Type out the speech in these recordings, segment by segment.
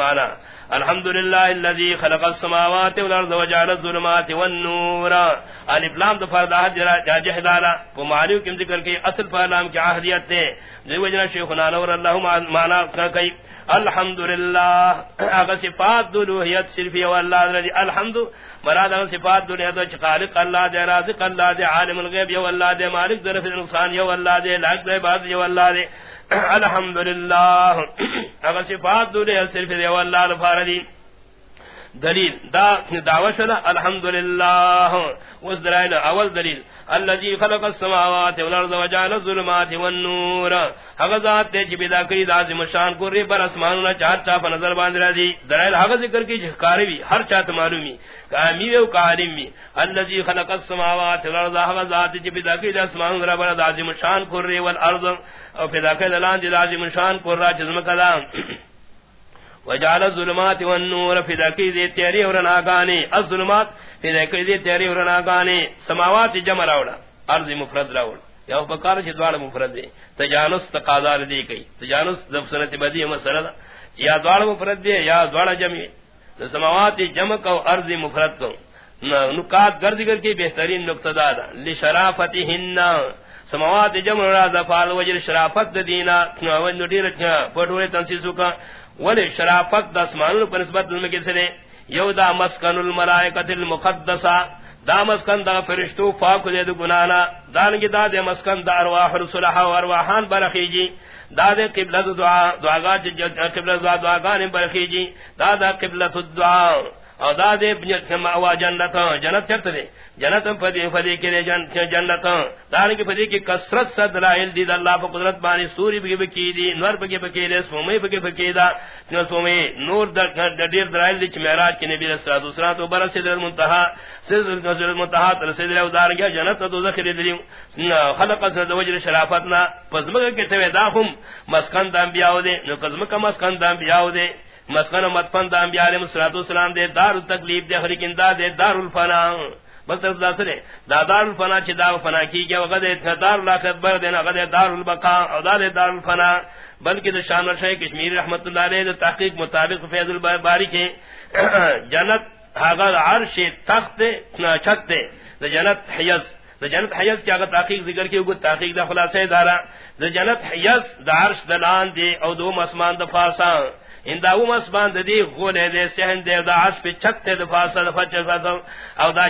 معنی. الحمد لله الذي خلق السماوات والارض وجعل الظلمات والنور. الف لام تو فرض ہے دالا وہ معنی کم ذکر کے اصل پر فرام کی عہدیت ہے جو وجنا شیخنا نور اللہ معنی کئی الحمد للہ اگر صفات دلوحیت صرفی واللہ الذي الحمد، مراد اگر صفات دلوحیت و خالق اللہ دے، رازق اللہ دے، عالم الغیب یو اللہ دے، مالک ذرف النقصان یو اللہ دے لاک دے باز یو اللہ دے. الحمدللہ. اگر صفات دولے صرف دے واللہ الفاردی دلیل، دا دعوت الحمدللہ. اس دلائل اول دلیل. الذي خلق السماوات والارض وجعل الظلمات والنور. حغزات تے جبدا کری لازم شان کو ری پر اسمان چار چا نظر باندھ رہا دی دلائل حق ذکر کی جھکاری بھی ہر چاہت معلومی کامی و کالم بھی الذي خلق السماوات والارض حغزات جبدا کری اسمان نہ پر لازم شان کو ری والارض. او فدا کہ لان لازم شان کو را جسم کلام وجعل الظلمات والنور في ذكي ذي تيري ورنا غاني الظلمات في ذكي ذي تيري ورنا غاني سماوات جمع راولا. ارض مفرد راولا. یا بکار چ دوال مفرد دے تجانس تقاضا دی کئی تجانس دفسنت بدی مسرد یا دوال مفرد دے یا دوال جمع سماوات جمع کو، ارض مفرد کو. نکات گرد کر کے بہترین نقطہ دادا لشرافتہن سماوات جمع را ظفال وجر شرافت دینا نو ندیر پٹورے تنسیسو کا ولی شرافت دا اسمان پر نسبت دلمکی سرے یو دا مسکن الملائکت المقدسہ، دا مسکن دا فرشتو فاق دے دو گنانا، دانگی دا دے مسکن دا ارواح رسولہ و ارواحان برخیجی، دا دے قبلت دعا دعاگا قبلت دعا، دعاگان برخیجی، دا دا قبلت دعا او دا دے جنت جنت چرت دے۔ جنت فدی فدی کے دے جنت جنت دار کی فدی کی کثرت سے دلائل دی اللہ پر قدرت بانی سوری بگی بکی دی، نور بگی بکی دی سومی بگی بکی دا۔ سومی نور در دیر دلائل دی چھ معراج کی نبی رسول اللہ دوسرا تو برس سدر منتہا سدر منتہا تر سدر او دار گیا، جنت تو ذکر دی خلق سد وجر شرافتنا پزمگ کے تو دا ہم مسکن دا انبیاء دے، نو پزمگ مسکن دا انبیاء دے۔ مسکن مدفن دا انبیاء علیہ السلام دے دار التکلیف دے خریکن دا دے دار الفنا۔ بس طرف دا سرے دا دار الفنا چی دا فنا کی گیا وقت دے دار لاکت بر دینا وقت دے دار البقا او دا دے دار الفنا۔ بلکہ دا شان شاہ کشمیر رحمت اللہ علیہ دا تحقیق مطابق فیض الباری کے جنت حاغا عرش تخت چھت دے۔ دا جنت حیز دا جنت حیز کیا تحقیق ذکر کی اگر تحقیق دا خلاصہ دارا۔ دا جنت حیز دا عرش دلان دے او دو مسمان دا فاسان ان دا او مسبان دی غولے دے سہن دے دا عرش پہ چھت دے دفاع سا دفاع او دا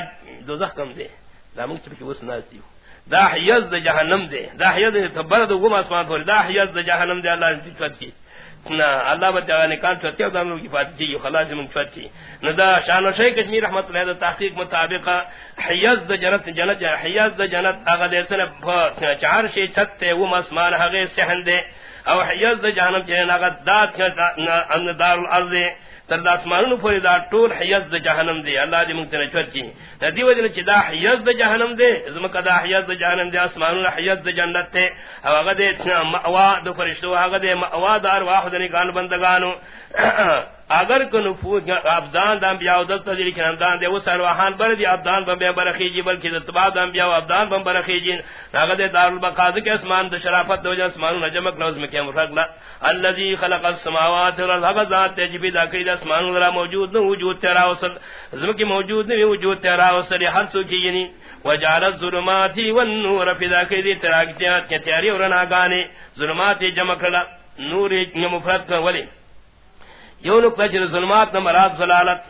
دوزخ کم دے دا منگ چپکی وس ناس دیو. دا حیز دا جہنم دے. دا حیز دا تبرد دا غم اسمان پوری دا حیز دا جہنم دے اللہ نے چوت کی. نا اللہ بچہ نے کان چوتی دا نور کی فاتح کی. خلاص من چوت کی. نا دا شان و شیخ کشمیر رحمت اللہ دا تحقیق مطابق حیز دا جنت جنت حیز دا جنت آغا دے سن چار شی چھت تے وم اسمان حقی سہن دے. او حیز دا جہنم چین آغا ان دار الارض تر دا داسمانو پوری دا ټول حیز د جهنم دی الله دې موږ ته چوت کی۔ ندی وجه چې دا حیز د جهنم دی زمکه دا حیز د جهنم دی اسمانو حیز د جنت ته او هغه دې مأوا د فرشتو هغه دې مأوا د ارواح د نگان بندگانو۔ اگر کو نفوذ ابدان دم بیا دل تذری کرام دان دے وس ارواحان بر دی ابدان جی، بم برخی جی بلکہ تبا دم بیا او ابدان بم برخی جی. اگر دے دار البقاز کے اسمان د شرافت دو اسمان نجمک لوز میں کہ مرغلا الذي خلق السماوات والارض ذات تجبی دا کہ اسمان ذرا موجود نہ وجود تیرا وصل. زم کی موجود نہیں وجود تیرا وصل ہر سو کی یعنی. وجعل الظلمات والنور في ذاك ذي تراكتيات كتياري ورنا غاني ظلمات جمع کلا، نور مفرد ولی. یو نقطہ چھ ظلمات نمرات ظلالت.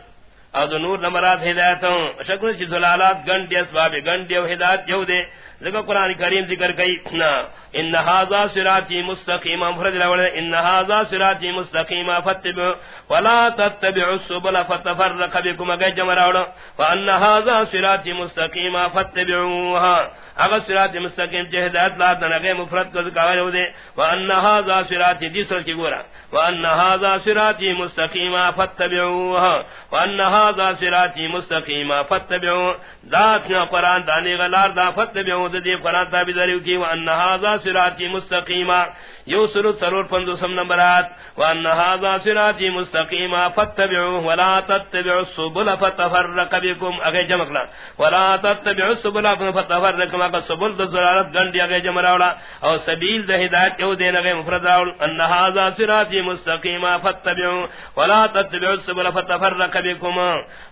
او دو نور نمرات ہدایتوں. شکر چھ ظلالات گن گنڈی اسباب گنڈی و ہدایت جو دے. ذکر قرآن کریم ذکر کئی. ان هذا صراطي مستقيم افرد الاول ان هذا صراطي مستقيم فتبع ولا تتبعوا السبل فتفرق بكم جمراوڑ وان هذا صراطي مستقيم فتبعوها. اگر صراط مستقیم جہدات لا دنگے مفرد کو ذکر ہو دے وان هذا صراطي دیسر کی گورا وان هذا صراطي مستقيم فتبعوها وان هذا صراطي مستقيم فتبعوا ذات قرآن دانی غلار دا فتبعوا دی قرآن تابی دریو کی وان هذا صراطی مستقیما یو سرو سرور پندو سم نمبرات وان هذا صراطی مستقیما فتبعوه ولا تتبعوا السبل فتفرق بكم اگے جمع کلا، ولا تتبعوا السبل فتفرق ما سبل ذلالت گنڈی اگے جمع راولا او سبیل ذ ہدایت یو دین گئے مفرد راول ان هذا صراطی مستقیما فتبعوا ولا تتبعوا السبل فتفرق بكم۔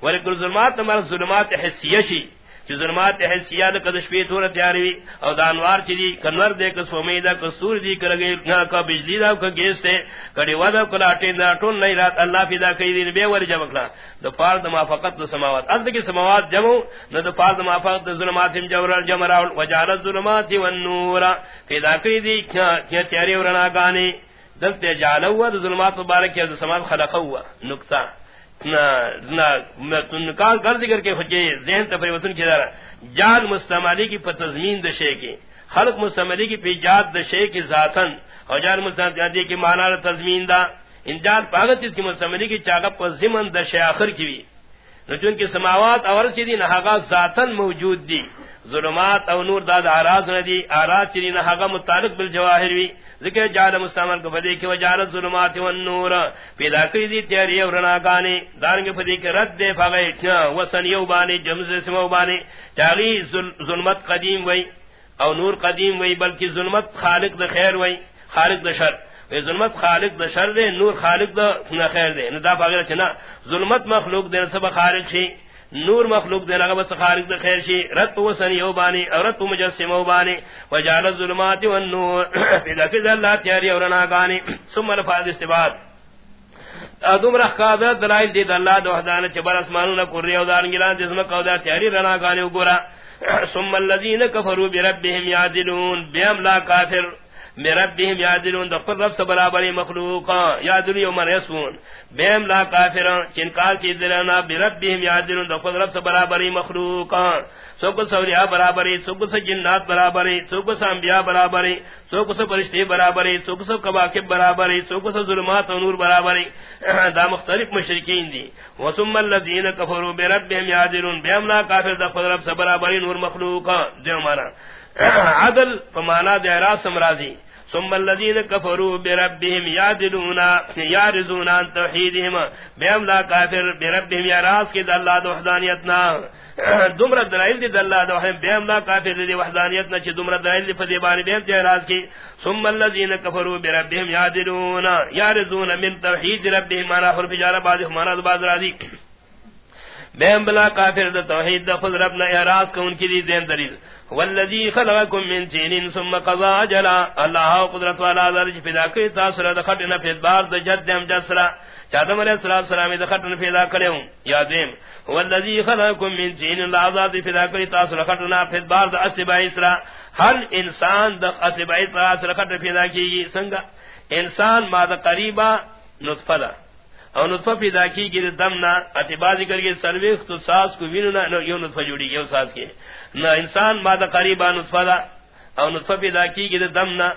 ولکل ظلمات مر ظلمات حسیہ شی ظلمات حسیات قدش پی تور تیاروی او دانوار چی دی، کنور دے کس فمیدہ کس سور دی کرگی کا بجلی دا، کا گیس تے، کڑی ودا کلا ٹین دا، ٹون نہیں رات اللہ فی دا کئی دین بے ور جمکلا دا پار دا مافقت دا سماوات۔ از دکی سماوات جمو نا دا پار دا مافقت دا ظلمات جمرال جمراول وجال الظلمات والنور۔ فی دا کئی دی، کیا تیاری ورنا گانی دلتے جالوا دا ظلمات مبارک یا دا سماوات خلقوا نکتہ نکال کر ذکر کے ذہن تفریوتن کی دارا جان مستعملی کی پتزمین دشے کی، خلق مستعملی کی پی جات دشے کی ذاتن اور جان مستعملی کی مانا تزمین دا۔ ان جان پاگت اس کی مستعملی کی چاگا پر زمن دشے آخر کی بھی۔ چون کی سماوات اور چیزی نہاگا ذاتن موجود دی۔ ظلمات او نور داد آراز ندی، آراز چیزی نہاگا متعلق بالجواہر بھی۔ ذکر جال مستعمل کو فدی کی وجال ظلمات والنور. پیدا کری دی تیاری اور رنا گانی دارنگ فدی کی رد دے فغی وسن یو بانی، جمز سمو بانی. چاگی ظلمت قدیم وی او نور قدیم وی، بلکہ ظلمت خالق دا خیر وی، خالق دا شر. وی ظلمت خالق دا شر دے، نور خالق دا خیر دے. ندا فاغیر چنا ظلمت مخلوق دے سب خالق شی. نور مخلوق دے لگا بس خارج دے، خیر شی. رت و سن یو بانی اور رت مجسم و بانی. وجعل الظلمات والنور. پیدا کہ اللہ تیاری اور نہ گانی. ثم الفاظ استباد. ادم رخ کا دلائل دی اللہ دو وحدان چبر اسمانوں نہ کر ریو دار گلا جسم کا دا تیاری رنا گانی گورا. ثم الذين كفروا بربهم يعدلون بهم لا كافر مربهم یادلون دخل رب سے برابری مخلوقا یادلی و من بیم لا کافران چنکار کی دلانا بربهم یادلون دخل رب سے برابری مخلوقا سوکو سوریا برابری سوکو سے جنات برابری سوکو سے انبیاء برابری سوکو سے پرشتی برابری سوکو سے کباکب برابری سوکو سے ظلمات و نور برابری. دا مختلف مشرکین دی. وثم الذین کفروا بربهم یادلون. بیم لا کافر دخل رب سے برابری نور مخلوقا دیو مانا عدل فمانا دہرا سمرازی ثم الذين كفروا بربهم يعدلون يارزون عن توحيدهم. بهم لا كافر، بربهم يراز كده الله وحدانيتنا دمر دلائل دي الله ده بهم لا كافر دي وحدانيتنا چ دمر دلائل دي فدي بان بهم جراز کی. ثم الذين كفروا بربهم يعدلون يارزون من توحيد ربهم ما حرف جار بعض ہمارا بعض راضی. بهم بلا كافر ده توحید ده خود ربنا اعراض کو ان کی دی دین دلیل. والذي خلقكم من تين ثم قضى اجلا. الله قدرت والا درج پیدا کی تاثر دخٹنا پھر بار د جدم جسرا چادم علیہ السلام دخٹنا پیدا کرے یادیم والذي خلقكم من تين العذاب پیدا کی تاثر دخٹنا پھر بار د اسبا اسرا ہر انسان د اسبا تاثر دخٹ پیدا کی سنگا. انسان ما د قریبا نطفہ او نطفہ پیدا کی گی دم دمنا اتبازی کر کے سرویخ تو ساس کو وینو ویننا یو نطفہ جوڑی یو ساس کے نہ انسان مادہ قریبا نطفہ دا او نطفہ پیدا کی گی دمنا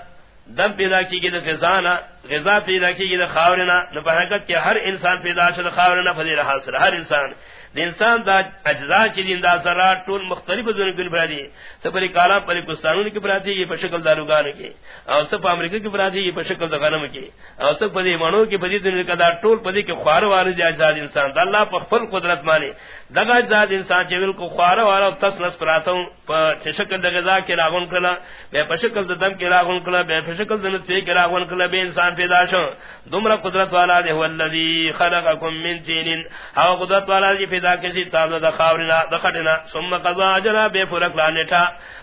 دم پیدا کی گی غذانا غذا پیدا کی گی خاورنا نہ حقیقت کہ ہر انسان پیدا شد خاورنا فضیل حاصل ہر انسان. انسان دا اجزاء چی دین دا ذرات ټول مختلف زون کل برادی سپری کالا پر پاکستانوں کی برادی یہ پشکل داروگان کی اور سب امریکہ کی برادی یہ پشکل دغنم کی اور سب پدی مانو کی پدی دن کا دا ټول پدی کے خوار والے دی اجزاء انسان. دا اللہ پر خپل قدرت مانی دغا اجزاء انسان چ کو خوار والا تس نس پراتوں پشکل د غذا کے راغون کلا بے پشکل د دم کے راغون کلا بے پشکل د نطفے کے راغون کلا بے انسان پیدا شو. دمرا قدرت والا دے هو الذی خلقکم من تین او قدرت والا دی پیدا کسی تابلو دا خاورنا دا خٹنا ثم قضا جنا بے فرق لانیٹا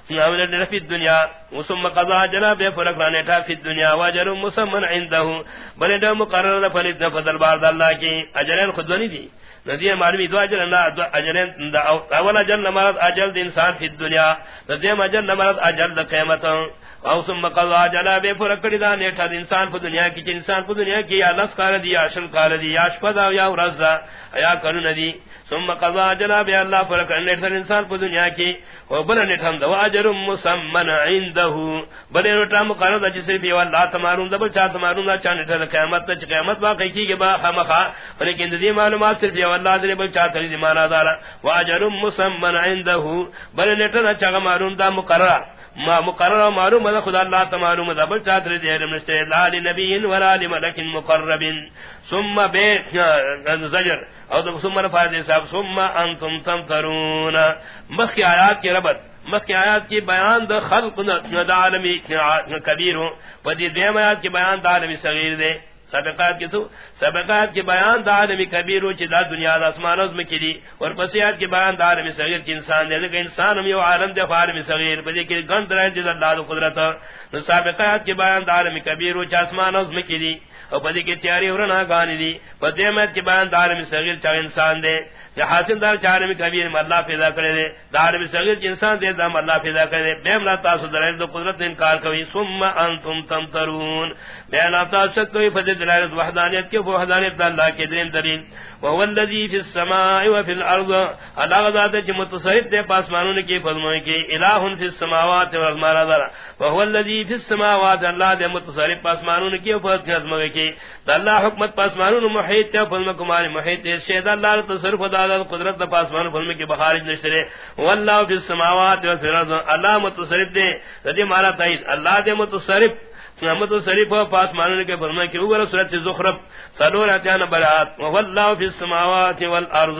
نامن فی الدنیا. ثم قضا جنا بے فرق لانیٹا فی الدنیا. واجر مسمن عندہو بلے دا مقرر دا فلید نفذ البار دا اللہ کی. اجرین خودونی دی. ندی معلومی دو اجل اللہ اجل اول اجل مرض اجل انسان فی الدنیا. ندی اجل مرض اجل قیمت او ثم قضا جلا بے فرقڑی دا نیٹھا دا انسان پر دنیا کی، چی انسان پر دنیا کی، یا لس کار دی، یا شل کار دی، یا شپدا یا ورزا یا کرن دی. ثم قضا جلا بے اللہ فرقڑی نیٹھا دا انسان پر دنیا کی، و بل نیٹھا دا واجر مسمن عنده بل نیٹھا مقرر دا جسر بھی واللہ تمارون دا، بل چاہ تمارون دا چاہ نیٹھا دا قیامت تا قیامت باقی کی گے با خمخا لیکن دی معلومات صرف یا واللہ دے، بل چاہ تری دی مانا دارا. واجر مسمن عنده بل نیٹھا دا چاہ مارون دا مقرر ما مقرر معلوم ہے خدا اللہ تعالی معلوم بل چادر دے علم نشتے لا لنبی ولا لملک مقرب ثم بیت ہاں، زجر. او ثم فائدہ صاحب. ثم انتم تمترون. مخی آیات کی ربط. مخی آیات کی بیان دا خلق دا عالمی کبیر ہوں پدی دیم آیات کی بیان دا عالمی صغیر دے. سبقات کی تو سبقات کے بیان دا عالمی کبیر ہوں چی دا دنیا دا اسمان عظم کی دی. اور پسیات کی بیان دا عالمی صغیر چی انسان دے. لیکن انسان ہم یو عالم دے عالمی صغیر. پدی کی گند رہے جز اللہ دا قدرت. سبقات کی بیان دا عالمی کبیر ہوں چی اسمان عظم کی دی. اور پدی کی تیاری ورنا گانی دی. پدی امت کی بیان دا عالمی صغیر چا انسان دے حاصل دار چارمی کبیر اللہ پیدا کرے دے۔ دار بھی صغیر انسان دے، دام اللہ پیدا کرے دے۔ بے ملا تاسو دلائل دو قدرت انکار کوئی ثم انتم تمترون۔ بے اللہ تاسو شک کوئی فضل دلائل وحدانیت کے وحدانیت اللہ کے دین دلیل۔ وهو الذي في السماء وفي الارض۔ اللہ ذات جو متصرف دے پاسمانوں کی فرمائے کہ الہ فی السماوات والارض وهو الذي في السماوات، اللہ دے متصرف پاسمانوں کی فرمائے کہ اللہ حکمت پاسمانوں محیط تے فرمائے کمال محیط۔ شہد اللہ تصرف دا دل قدرت دا پاسمان فرمائے کہ بخارج نشرے والله فی السماوات و والارض اللہ متصرف دے ردی مالا تائید اللہ دے متصرف. محمد شریف پاس ماننے کے فرمائے کہ اوپر سورۃ زخرف. سلور اتیان برات والله فی السماوات والارض.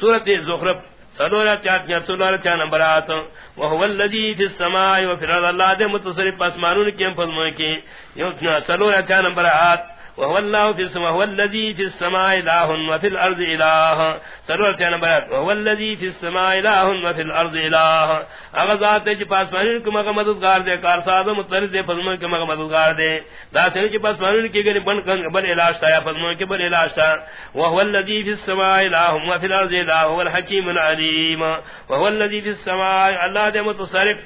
سورۃ زخرف. سلور اتیان سلور اتیان برات وهو الذي في السماء وفي الارض. الله دے متصرف پاس ماننے کے فرمائے کہ یہ سلور اتیان برات وهو الله في السماء هو الذي في السماء اله وفي الارض اله سرور کیا نمبر هو الذي في السماء اله وفي الارض اله اغذات جی پاس مانن کو مگر مددگار دے، کار ساز مترد دے فرمان کہ مگر مددگار دے. دا سے جی پاس مانن کی گنی بن کن بل علاج تا فرمان کہ بل علاج تا وهو الذي في السماء اله وفي الارض اله هو الحكيم العليم وهو الذي في السماء الله دے متصرف.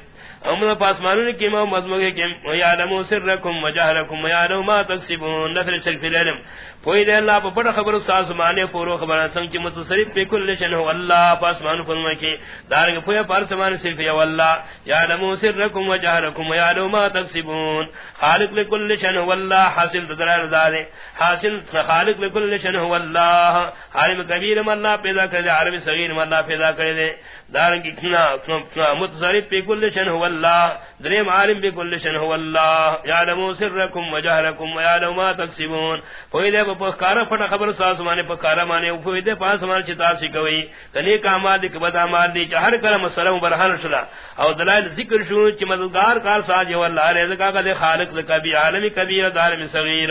امنا پاسمانون کی مو مضموگے کی ویعلمو سرکم وجہرکم ویعلمو ما تقسیبون نفر چک فی العلم۔ پوئی دے اللہ پا بڑا خبر ساس مانے پورو خبر سنگ چی متصرف پی کل شن ہو اللہ پاسمانو فرمائے کی دارنگ پوئی پارسمانے صرف یا اللہ یعلمو سرکم وجہرکم ویعلمو ما تقسیبون خالق لکل شن ہو اللہ، حاصل تدرار دارے۔ حاصل خالق لکل شن ہو اللہ عالم کبیر اللہ پیدا کردے عالم صغیر اللہ پیدا کردے دارنگ متصرف پی کل شن ہو اللہ، دریم عالم بكل شن هو الله يعلم سركم وجهركم ويعلم ما تكسبون فويده بكار فٹ خبر ساس مانے پکارا مانے فويده پاس مان چتا سی کوئی۔ کني کا ماد کے بدا مار دی چہر کرم سلام برہان شلا۔ او دلائل ذکر شو چ مددگار کار ساج جی و اللہ۔ رزق کا دے خالق کبھی عالم کبیر دار میں صغیر۔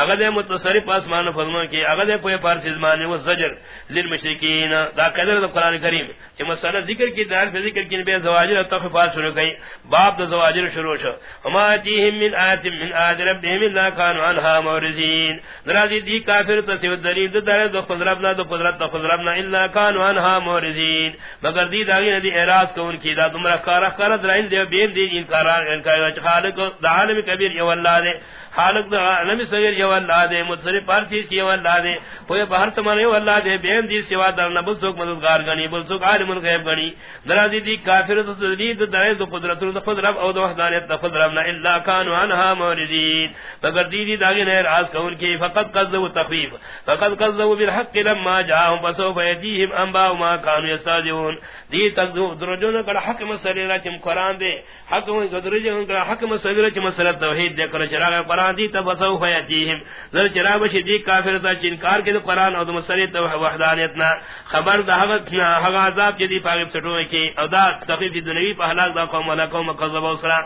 اگر دے متصرف اسمان فرمو کہ اگر دے پوے پر زمانے و زجر للمشرکین۔ دا قدر قران کریم چ مسئلہ ذکر کی دار پہ ذکر کی بے زواجر تخفات شروع گئی باب دا زواجر شروع شو۔ وما تیہم من آیت من آیت ربهم اللہ کانو عنها مورزین۔ درازی دی کافر تصیب دلیل دا در دو خضربنا دو قدرت دو خضربنا اللہ کانو عنها مورزین۔ مگر دی داگی ندی اعراض کو ان کی دا دمرا کارا کارا درائن دی بین دی انکارا انکارا خالق دا عالم کبیر یو اللہ دے۔ خالق دا نبی صغیر یو اللہ دے، متصرف ہر چیز یو اللہ دے کوئی بہر تمام یو اللہ دے بین دی سوا در نہ بل سوک مددگار گنی، بل سوک عالم الغیب گنی۔ درازی دی کافر تو تدید درائز دو قدرت دو خود رب او دو وحدانیت دو خود رب نہ الا کانوا عنها موردین۔ مگر دی دی داغی نیر آس کون کی، فقط قذبوا تخفیف، فقط قذبوا بالحق لما جاءهم فسوف يديهم انباء ما كانوا يستهزئون دی تک درجون کڑا حق مسئلہ را چم قران دے، حق درجون کڑا حق مسئلہ چم مسئلہ توحید دے، کر چراغ قران قرآن دی تبسو فیتیہم ذر چرا بشی دی کافر تا چنکار کے قرآن او مسلی تو وحدانیتنا۔ خبر دا حقنا حق عذاب جدی پاگب سٹوئے کی۔ او دا تقیب دی دنوی پا دا قوم علا قوم قضب و سرا۔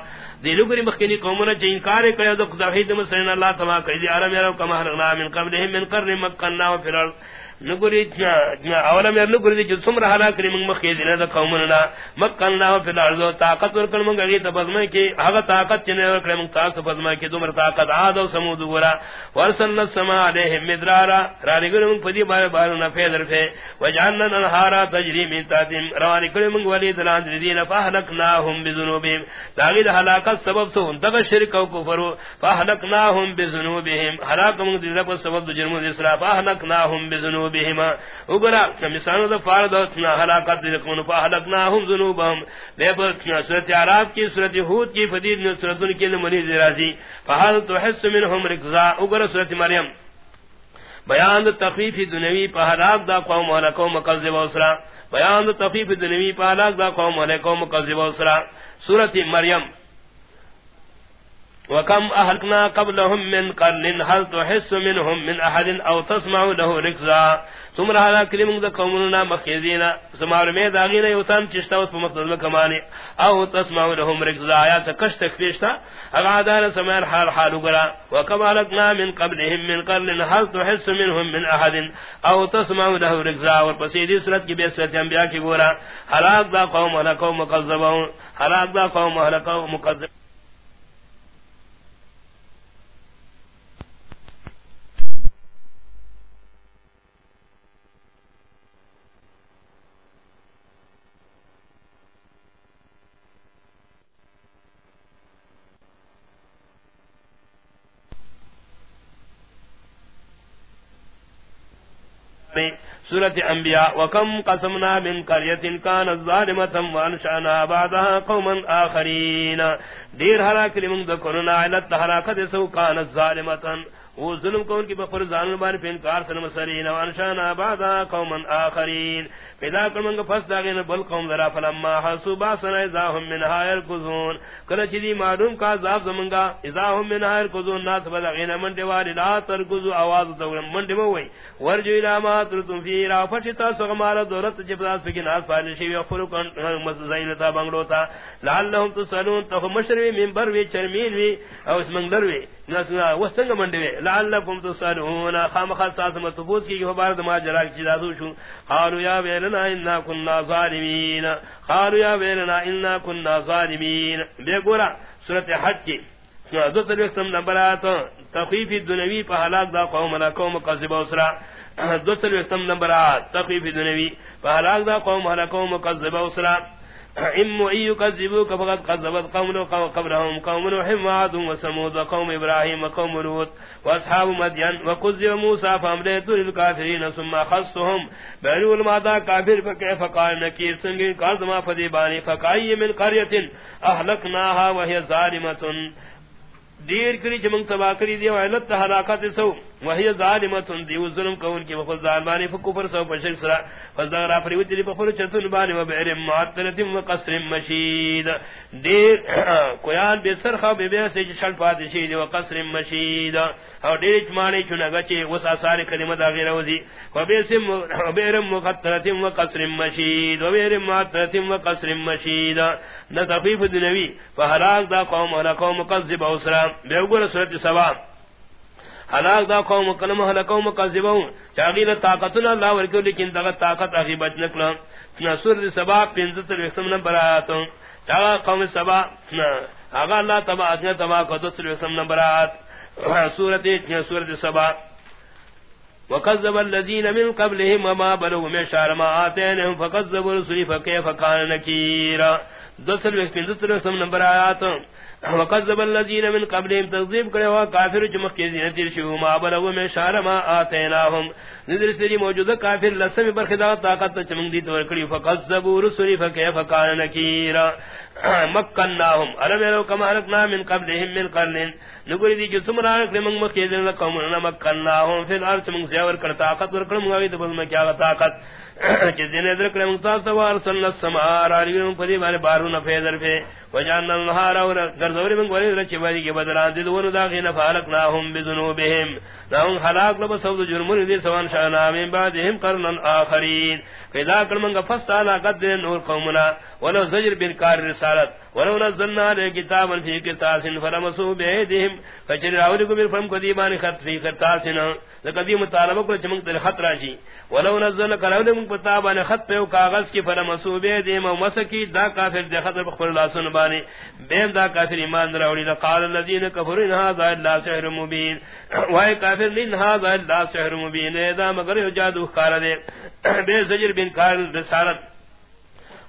دی لگری مخینی قومنا چنکار کرے دا توحید مسلین اللہ تما کئی دی عرم یرو کما حرقنا من قبلہم من قرن مکننا و فرار نگری اولا میر نگری دی جد سمر حلا کری منگ قومننا مکن فی الارضو طاقت ورکن منگ اگی کی. حقا طاقت چنے ورکن منگ طاقت کی. دمر طاقت ورسلنا علیہم مدرارا. رانی منگ پدی بار بارنا فیدر فی وجعلنا ننہارا تجری من تاتیم روانی منگ ولی دلان دردین فاہلکناہم بزنوبیم داغی دا سبب سو. انتقا شرک و کفرو فاہلکناہم بزنوبیم منگ سبب دو جرمو دی فاہلکناہم بزنوبیم ذنوبهما اگرا مثال دا فارد ہلاکت لکون فاہلکناہم ذنوبهم. بے پر سورت عراب کی سورت حود کی فدید سورتن کی نمانی زرازی فحال تحس منهم رکزا اگرا سورت مریم. بیان تخفیف دنوی پہلاک دا قوم حلقو مقذب اسرا بیان تخفیف دنوی پہلاک دا قوم حلقو مقذب اسرا سورت مریم. وكم أهلكنا قبلهم من قرن هل تحس منهم من أحد أو تسمع له ركزا ثم رحلا كلمة ذا قومنا مخيزين سمار ميد آغين يوتان چشتاوت بمقصد مكماني أو تسمع لهم ركزا آيات كش تكفيشتا أغادان سمار حال حالو قرا وكم أهلكنا من قبلهم من قرن هل تحس منهم من أحد أو تسمع له ركزا والبسيدي سورة كي بيسرة انبياء كي قورا حلاق ذا قوم هلكوا مقذبون حلاق ذا قوم هلكوا مقذبون۔ سورت انبیاء وکم قسمنا من قریت کان الظالمتا وانشانا بعدها قوما آخرین دیر حلاک لمن دکرنا علت حلاکت سو کان الظالمتا وہ ظلم کو ان کی بفر زان بار پہ انکار سن مسرین وانشانا بعدا قوما آخرین. پیدا کرمنگ فس داغین بل قوم ذرا فلما حسو باسنا اذا من ہائر کزون کلچ دی معلوم کا عذاب زمنگا اذا من ہائر کزون ناس بدغین من دیواری لا تر ترکزو، آواز دورم من دیموئی ورجو الى ما ترتم فی را فشتا سغمال دولت جبداس فکی ناس پارنشی وی کن مسزینتا بنگلوتا لعلهم تسالون، تخو مشروی من بروی چرمین وی او اسمنگ دروی ناسنا وستنگ من دیوی لعلكم تسالون خام خاص متبوت کی خبر ما جرا کی دادو شو. قالوا يا ويلنا اننا كنا ظالمين قالوا يا ويلنا اننا كنا ظالمين بيقرا سوره حج کی. دو تلوستم نمبرات تخفیف الدنوی پہ ہلاک دا قوم لا قوم قذب اسرا دو تلوستم نمبرات تخفیف الدنوی پہ ہلاک دا قوم لا قوم قذب اسرا ام ایو يكذبوك فقد كذبت قوم قبلهم قوم نو حماد و نوح وعاد وثمود وقوم ابراهيم وقوم لوط واصحاب مدين وكذب موسى فامليت للكافرين ثم خصهم بينوا الماذا كافر فكيف قال نكير سنگين قال ما فديباني فكاي من قرية اهلكناها وهي ظالمة دیر کری چمنگ تبا کری دی وعلت ہلاکت سو وہی ظالمت دی ظلم کون کی بخود ظالمانی فکفر سو پشک سرا فزغرا فریوت دی بخور چتن بانی و بعر معطلت و قصر مشید. دیر کویان بے سرخا بے بے سے شل پات شید و قصر مشید. او دیر چمانی چنا گچے و سارے کلمہ دا غیر وزی و بے سم و بعر مقطرت و قصر مشید. و بعر معطلت و قصر مشید. نہ تخفیف دنوی فہلاک دا قوم ولا قوم قذب اسلام بے گور سورۃ سبا. ہلاک دا قوم کلمہ ہلا قوم قذبون چاغیل طاقتنا اللہ ورکو لیکن دا طاقت اخی بچ نکلا. نہ سبا پنځه تر نمبر آیاتوں چاغا قوم سبا اگا اللہ تبا اجنا تبا کو دو تر وسم نمبر آیات. سورۃ سورۃ سبا. وكذب الذين من قبلهم وما بلغوا من ما آتينهم فكذبوا رسلي فكيف كان نكيرا دوسر وقت دوسر سم نمبر آیات وكذب الذين من قبلهم تكذيب کرے کافر جمع کے دین شو ما بلغوا من شار ما آتيناهم نذر سری موجودہ کافر لسم برخدا طاقت چمن دی تو کڑی فكذبوا رسلي فكيف كان نكيرا مکناهم. ارم لو كما رکنا من قبلهم من قرن. نگوری دی جو تم راک من مکیدن قوم مکناهم. فی الارض من زیور کر طاقت ورکڑم گوی تو بل کیا طاقت. جدین ادرک لے مقتا سوار سمار آلی من بارو بارے فیدر فی النهار اور من گوری رچ کے بدلان دی دون داغین بذنوبهم. لهم خلاق لب سود جرمون دی سوان شانا من بعدهم قرنا آخرین. فیدا کرمنگا فستالا قد نور قومنا. ولو زجر بالکار رسالت. ولو نزلنا علیہ کتابا فی کرتاسن فرمسو بیدہم فچر راولی کو بیر قدیبان خط فی کرتاسن لقدیم مطالبہ کو چمنگ تر خط راشی. ولو نزلنا کراولی من کتابان خط پیو کاغذ کی فرمسو بیدہم و مسکی. دا کافر دے خط بخبر اللہ سن بانی. بیم دا کافر ایمان راولی. لقال اللذین کفر هذا اللہ سحر مبین. وائے کافر کافر لن هذا اللہ سحر مبین ایدا مگر جادو خار دے۔ بے زجر بن کار رسالت۔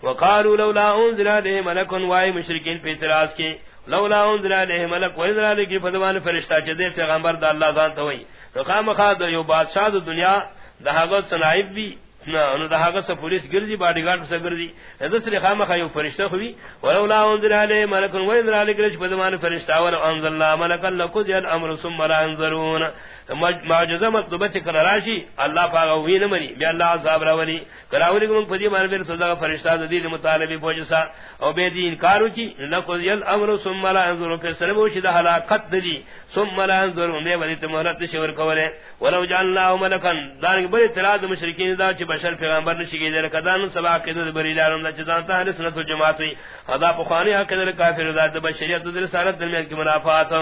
وقالوا لولا انزل عليه ملك وای مشرکین پہ اعتراض کی۔ لولا انزل عليه ملك وانزل عليه فدوان فرشتہ چدے پیغمبر دا اللہ ذات ہوئی تو خام خاد یو بادشاہ دنیا دہاغت سنائب بھی نو دہاغت سے پولیس گردی، باڈی گارڈ سے گردی۔ دوسرے خام خا یو فرشتہ ہوئی ولولا انزل عليه ملك وانزل عليه فدوان فرشتہ، ولو انزلنا ملكا لقضي الامر ثم لا ينظرون۔ معجزہ مطلوبہ چکر راشی اللہ پاگا ہوئی نمانی بی اللہ عذاب راولی کراولی کمان پدی مانا بیر صدق فرشتہ دید مطالبی پوچسا او بے دی انکارو کی لقضی الامر سم لا انظرو پھر سلمو شد حلاقت دی سم لا انظرو بے بدی تمہرت شور کولے ولو جعلناہو ملکن دارنگ بری تراد مشرکین دا چی بشر پیغمبر نشکی دیر کدان سبا قدر بری لارم دا چی چیزانتا ہے سنت و جماعت وی ادا پخوانی حق در کافر دا بشریت در سارت درمیت کی منافعات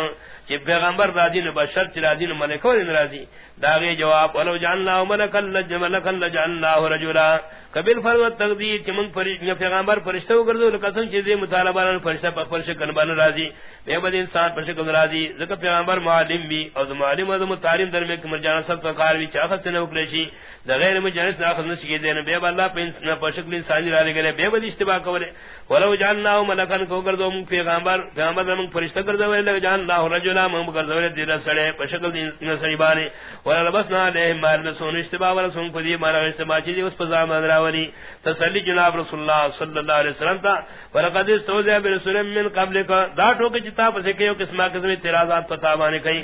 چی پیغمبر راضی نو بشر چی راضی نو ملکو راضی داغی جواب، ولو جعلنا ملکا لجملکا لجعلنا رجولا. قبل فرض تقدیر کہ من فرشتہ پیغمبر فرشتہ گردو قسم چیزیں مطالبہ فرشتہ پر فرشتہ کن بن راضی. بے بد انسان فرشتہ کن راضی. ذکر پیغمبر معلم بھی اور معلم اور متعلم در میں مرجان سب کا کار بھی چاہت سے نوکرشی غیر مجلس ناخذ نش کی دین بے اللہ پہ انسان پر شکل انسانی راضی کرے بے بد اشتباہ کرے ولو جعلنا ملکا کو گردو پیغمبر پیغمبر من فرشتہ گردو لے جعلنا رجلا من گردو دیر سڑے. پر شکل انسانی بانے ولا لبسنا عليهم ما لبسون اشتباه ولا سن فدي ما اشتباه چیز اس پر زمان راولی تسلی جناب رسول اللہ صلی اللہ علیہ وسلم تا. ولقد استوذى برسول من قبل کا دا ٹوک چتا پس کیو قسمہ قسم اعتراضات پتا بانے کئی.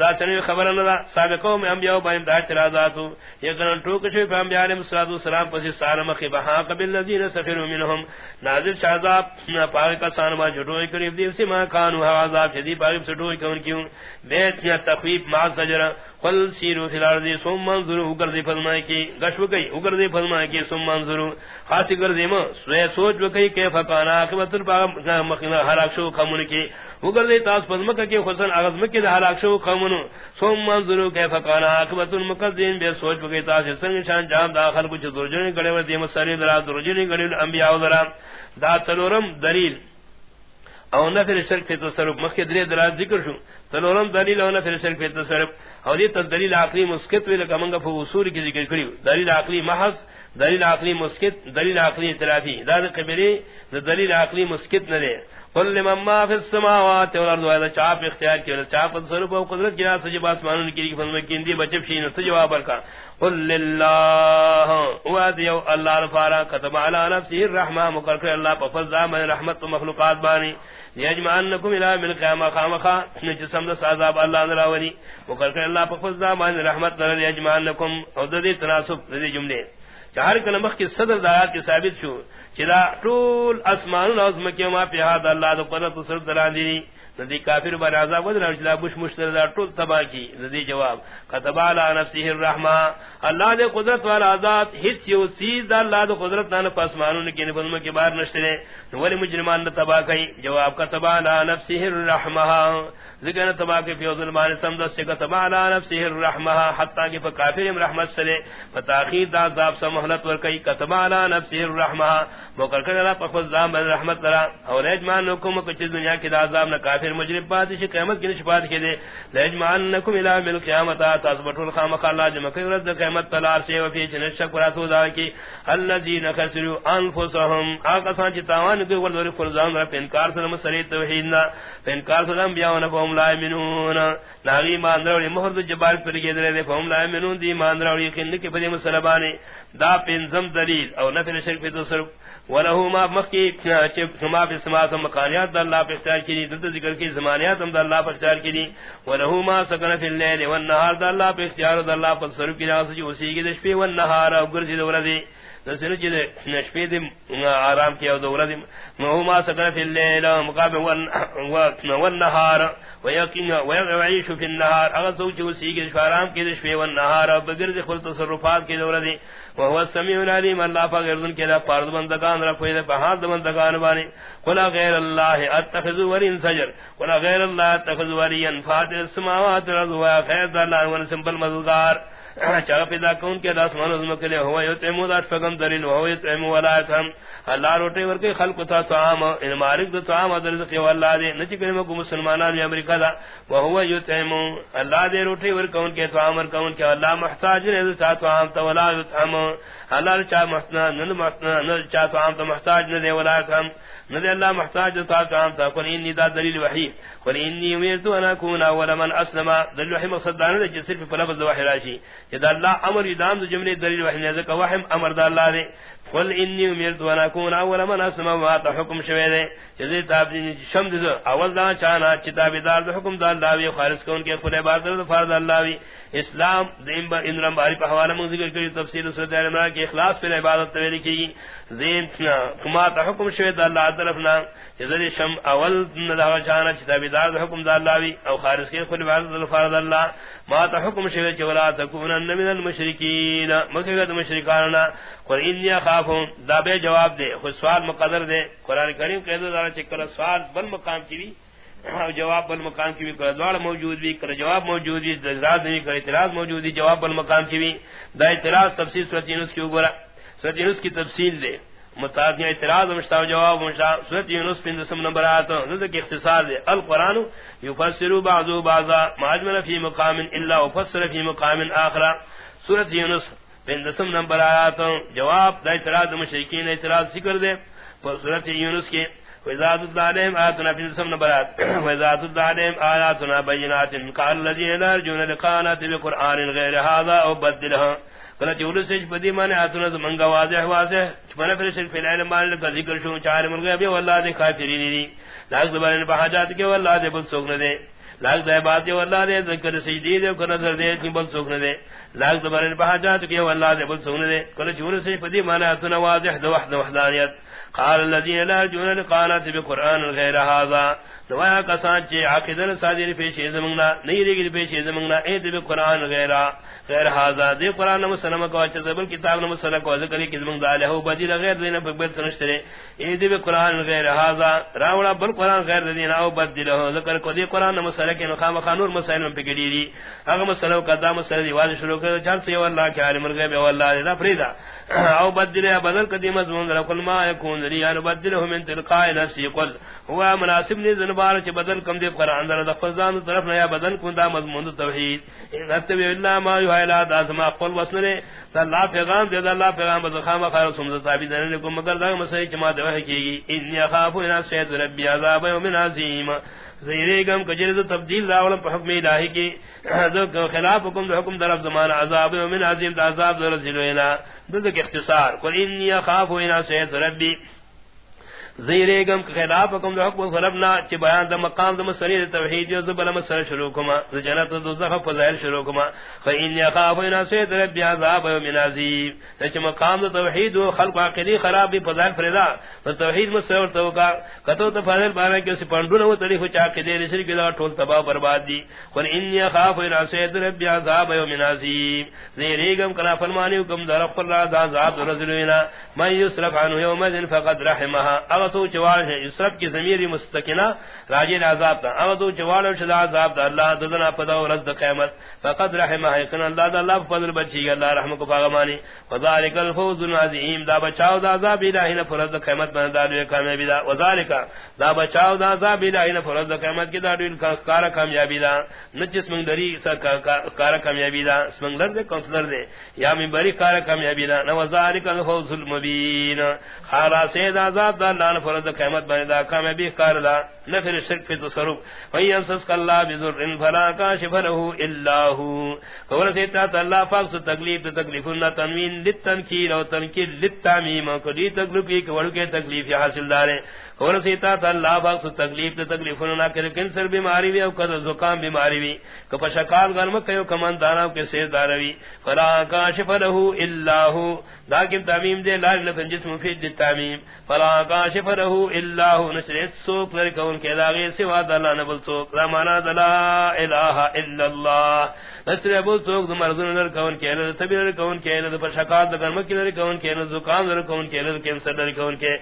دا چنی خبر نہ سابقوں میں انبیاء بین دا اعتراضات یہ کن ٹوک چھ انبیاء علیہ الصلوۃ والسلام پس سار مخ بہا قبل الذين سفروا منهم نازل شعذاب پاک کا سان ما جڑو قریب دی سے ما کانوا ہاں عذاب شدید پاک سے ٹوک کیوں بیت یا تخفیف ما سجرا قل سیرو فی الارض ثم منظروا اگر فرمائے کی گش وکئی، اگر دی فرمائے کی ثم منظروا خاص اگر دی ما سوے سوچ وکئی کہ فکانا عاقبت البا مخنا ہلاک شو قوم کی، اگر دی تاس فرمک کی حسن اغز مکی ہلاک شو قوم ثم منظروا کہ فکانا عاقبت المقذین بے سوچ وکئی، تاس سنگ شان جام داخل کچھ درجن گڑے و دی مسری درا درجن گڑے انبیاء و درا۔ دا تلورم دلیل او نفر شرک فی تصرف، مخی دلی دلال ذکر شو۔ تلورم دلیل او نفر شرک فی تصرف۔ اور یہ دلیل عقلی مسکت وی لکا منگا فو اصول کی ذکر کریو دلیل عقلی محض، دلیل عقلی مسکت، دلیل عقلی اطلافی دا دا قبلی دا دلیل عقلی مسکت ندے قل لمن ما فی السماوات والارض وایدہ چاپ اختیار کیا چاپ تصرف و قدرت کی ناس سجب آسمانون کی ریک فنمکین دی بچپ شین سجواب برکا قل للہ۔ اللہ الفارا کتب علی نفسی الرحمہ اللہ پا فضا من رحمت مخلوقات بانی۔ یجمعنکم من قیام جسم دس عذاب اللہ نراولی اللہ پا فضا من رحمت یجمعنکم او تناسب جملے۔ چہر کلمخ کی صدر دایات کی ثابت شو۔ چلا طول اسمان و عظمکی ما پی حاد اللہ دو قدرت صرف دلان دی ندی کافر بر عذاب ودر اشلا بش مشتر دا طول تبا کی. ندی جواب. قطب علا نفسه الرحمہ اللہ دے قدرت والا ذات ہچ یو چیز دا اللہ دے قدرت نہ پسمانوں کی نبن کے بار نشترے ولی مجرمان تبا کئی جواب قطب علا نفسه الرحمہ ذکر تبا کے فی ظلمان سمد سے قطب علا نفسه الرحمہ حتا کہ کافر رحمت سے فتاخیر دا عذاب سے مہلت ور کئی قطب علا نفسه الرحمہ مقرر اللہ پخذ ذام رحمت ترا اور اجمان حکم کو چیز دنیا کے عذاب نہ کافر مجرم پات قیامت کی نشپات کے دے۔ لجمعنکم الى بالقیامت تثبت الخامق اللہ جمع کہ رد قیامت تلار سے وفی جن شک ورا تو دا کی۔ الذين خسروا انفسهم اقسان چ تاوان کے ور فرزان رب انکار سے مسری توحید نہ انکار سے انبیاء و قوم لا منون ناغي مان درو مہر جبال پر کے دے۔ قوم لا منون دی مان درو کھن کے بدی مسلمانی دا پنزم دلیل او نفر شرک پہ تو صرف ولہو ما مخی فی سما سم مکانیات دا اللہ پر اختیار کی دی دلتا ذکر کی زمانیات ہم دا اللہ پر اختیار کی دی ولہو ما سکن فی اللیل والنہار دا اللہ پر اختیار دا اللہ پر صرف کی ناس جو اسی کی دشپی والنہار او گرسی دورا دی۔ نسل جد نشپی دی آرام کیا دورا دی ولہو ما سکن فی اللیل مقابل والنہار ویعیش فی النہار اگر سوچ اسی کی دشپی آرام کی دشپی والنہار او بگرز خل تصرفات کی دورا دی وهو السميع العليم الله فغيرن كذا فرض بندگان رفع بہاد بندگان بانی قل غير الله اتخذ ولي سجر. قل غير الله اتخذ ولي فاطر السماوات والارض وخير الله ونسبل مذكار چاہ پیدا کون کے داس مانو زم کے ہوا یہ تیمو داس فگم درین ہوا یہ تیمو ولا کم اللہ روٹے ور کے خلق تھا طعام ان یعنی مالک دو طعام در رزق والله دے۔ نچ کریم کو مسلمانان امریکہ دا۔ وہ یہ تیمو۔ اللہ دے روٹے ور کون کے طعام ور کون کے اللہ محتاج نے ذات طعام تو ولا یطعم اللہ چا محتاج نہ محتاج نہ چا طعام تو محتاج نہ دے ولا کم ندی اللہ محتاج تا کام تا. کن انی دا دلیل وحی. کن انی امیرتو انا کون اول من اسلم. دلیل وحی مقصد دانا دا جس صرف پلفظ وحی راشی. جدا اللہ امر ادام دا جملے دلیل وحی نیزک وحیم امر دا اللہ دے. قل انی امرت وانا کون اول من اسمع ما تا حکم شوی دے جزی تابدین شمد دو اول دا چانا چتابی دار دو حکم دا اللہ وی خالص کون کے خلے بار دو فرد اللہ وی اسلام دین با انرم باری پا حوالا من ذکر کری تفسیر سورت عالمان کی اخلاص پر عبادت تولی کی زین کما تا حکم شوی دا اللہ طرفنا جزی شم اول دا چانا چتابی دار دو حکم دا اللہ وی او خالص کے خلے بار دو فرد اللہ ما تا حکم شوی چولا تکونن من المشرکین. مکہ مشرکاننا قل انی خافون دا بے جواب دے. خود سوال مقدر دے. قرآن کریم کہہ دارا چکر سوال بل مقام کی بھی جواب بل مقام کی بھی کر دوار موجود بھی کر جواب موجود بھی، اعتراض نہیں کر اعتراض موجود بھی، جواب بل مقام کی بھی. دا اعتراض تفصیل سورت یونس کی اوپر سورت یونس کی تفصیل دے. متعدد اعتراض مشتا جواب مشتا سورت یونس پن دسم نمبر آتا ہے. کی اختصار دے. القرآن یفسر بعضو بعضا. معجمل فی مقام الا وفسر فی مقام آخر. سورت یونس پندسم نمبر آیات جواب دا اعتراض مشرکین اعتراض ذکر دے. صورت یونس کے وزاد الدالیم آیاتنا پندسم نمبر آیات. وزاد الدالیم آیاتنا بینات قال الذین لارجون لقانات بقرآن غیر هذا او بدلها. کلا بدی آیاتنا واضح واضح پھر فی العلم ذکر شو چار دے دی لاکھ زبانین بحاجات کے، واللہ دے بل سوکن دے۔ لاکھ دے بات دے دے ذکر سجدی دے دے بل سوکن دے۔ لاگ دبر بہاجات کہ اللہ دے بل سونے دے. کل چور سے پدی مانا اتنا واضح دو وحد وحدانیت. قال الذين لا يرجون القانات بقران غير هذا دوایا کسان چے عقیدن صادری پیش زمنا نہیں ریگی پیش زمنا اے دے قران غیرہ غیر حاضر دی قران نو سلام کو اچھا اچ زبر کتاب نو سلام کو ذکر کی زمن دالہ ہو بدی غیر دین بغیر سنشترے ای یعنی دی قران غیر حاضر راولا بل قران غیر دین او بدی ہو ذکر کو دی قران نو سلام کی نو خام خانور مسائل میں پگڑی دی۔ اگر مسلو کا دام سر دی والی شروع کر چار سے اللہ کے عالم الغیب او اللہ دا فریدا او بدی بدل قدی مضمون رکل ما یکون لی ان بدله من تلقاء نفسی۔ قل هو مناسب نے زنبار چ بدل کم دی قران در دفزان طرف نیا بدل کو دا مضمون توحید۔ ان تبی اللہ ما ویلا دا سما پیغام دے پیغام بز خیر ثابت دین کو مگر دا چما دے کی ان یخاف ان سید ربی عذاب یوم عظیم. زیرے گم تبدیل راول حکم الہی کی خلاف حکم دے حکم زمان عذاب یوم عظیم دا عذاب دد اختصار. قل ان یخاف ان سید ربی. زیرے گم خلاف حکم دے حکم خلبنا چ بیان دا مقام دا مسری توحید یو زبل مسر شروع کما جنت دو زخ فضائل شروع کما۔ فین یخاف ان سید رب عذاب من عظیم چ مقام دا توحید و خلق عقلی خراب بھی فضائل فردا توحید مسر تو کا کتو تو فضائل بارے کہ سی پنڈو نو تڑی ہو چا کے دے شرک دا ٹول تباہ برباد دی۔ قل ان یخاف ان سید رب عذاب من عظیم زیرے گم کنا فرمانی حکم دا رب اللہ دا عذاب رسولنا من یسرف عنه یوم فقد رحمها اغتو چوال ہے اسرت کی ضمیر مستقنا راجی عذاب تا اغتو چوال ہے شدا عذاب تا اللہ دزنا پدا و رزد قیمت فقد رحمہ ہے کن اللہ دا اللہ فضل بچی گا اللہ رحم کو پاغمانی وذالک الفوز العظیم۔ دا بچاو دا عذاب الہی نہ فرض قیامت میں دا دے کامیابی دا۔ وذالک دا بچاو دا عذاب الہی نہ فرض قیمت کی دا دل کار کامیابی دا۔ نجس من دری کار کامیابی دا اسمن در دے، کونسلر دے۔ یا من بری کار کامیابی دا۔ نہ وذالک الفوز المبین۔ خالا سید عذاب دا، اللہ فرض قیمت بنے دا کام بھی کار دا۔ نفر شرک فی تصرف وی انسس کاللہ بذر ان فلا کاشف لہو الا ہو۔ قول سیتا تا اللہ پاک سو تکلیف تکلیف انہ تنوین لتنکیل و تنکیل لتامیم کلی تکلیفی کول کے تکلیف حاصل دارے۔ اور سیتا تا اللہ پاک سو تکلیف تکلیف انہ کہ کنسر بیماری وی او کدر زکام بیماری وی؟ کپا شکال غرم کیو کمان دانا کے سیر داروی. فلا کاشف لہو الا ہو لیکن تعمیم دے لا لفظ جسم فی التعمیم فلا کاشف له الا هو نشرت سوق لر کون کے لاغے سوا اللہ نبل سوق لا مانا لا الہ الا اللہ. نشر ابو سوق مرزن لر کون کے، نہ تبیر کون کے، نہ پر شکات گرم کی لر کون کے، نہ زکام لر کون کے، نہ کینسر لر کون کے.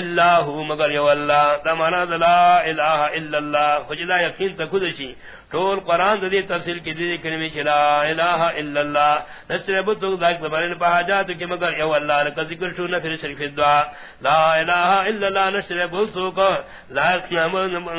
الا هو مگر یو اللہ. لا مانا لا الہ الا اللہ. خجلا یقین تکدشی طول قرآن دی تفصیل کی دی کلمی چلا الہ الا اللہ نصر بطوک ذاک دبارین پا حاجاتو کی مگر یو اللہ لکا ذکر شو نفر شرف دعا لا الہ الا اللہ نصر بطوک ذاک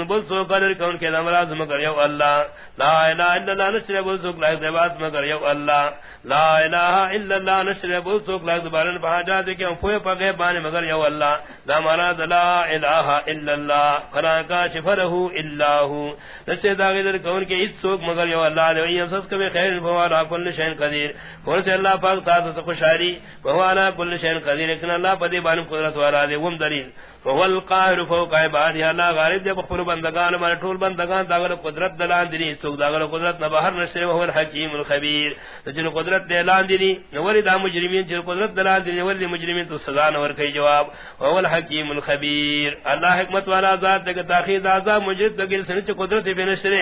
بطوک لرکون کے دمراز مگر یو اللہ لا الہ الا اللہ نصر بطوک لائک دبات مگر یو اللہ لا الہ الا اللہ نشر بوسوک لا زبارن بہاجات کے پوئے پگے بانے مگر یو اللہ دا مانا لا الہ الا اللہ قرآن کا شفرہ الا ہو نشر دا غیر کون ان کے اس سوک مگر یو اللہ دے وہی سس کبھی خیر فوالا کل شین قدیر۔ اور سے اللہ پاک تا تو خوشاری فوالا کل شین قدیر، لیکن اللہ پدی بان قدرت والا دے، وم دلیل۔ وهو القاهر فوق عباده. الله غالب دے بخور بندگان مر ٹول بندگان. داغل قدرت دلان دی سوک داغل قدرت نہ باہر نشر وهو الحکیم الخبیر. جن قدرت دے اعلان دی نور دا مجرمین جن قدرت دلان دی نور مجرمین تو سزا نور کئی جواب وهو الحکیم الخبیر. اللہ حکمت والا ذات دے تاخیر عذاب مجرد دگل سن قدرت بے نشر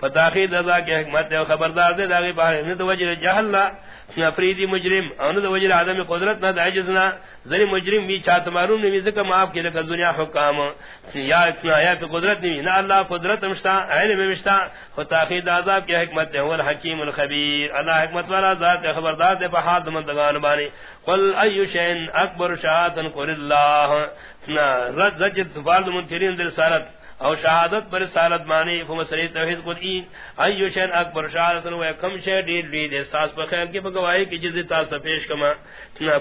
فتاخیر ذات کی حکمت و خبردار دے داغی باہر نہ تو وجہ جہل افریدی مجرم اون دو وجہ عدم قدرت نہ عجزنا ذری مجرم بھی چاہتا معلوم نہیں زکہ معاف کی لک دنیا حکام یا اتنا یا تو قدرت نہیں، نہ اللہ قدرت مشتا، علم مشتا۔ و تاخید عذاب کی حکمت ہے وہ الحکیم الخبیر۔ اللہ حکمت والا ذات خبردار دے بہاد مندگان بانی۔ قل ایو شین اکبر شہادن قل اللہ۔ رد زجد فرد منکرین در سارت او شہادت پر سالت مانی فمسری توحید قدین ایو شین اکبر شہادت و کم شے دیر لی دے ساس پر خیر کی بگوائی کی جزی تاس پیش کما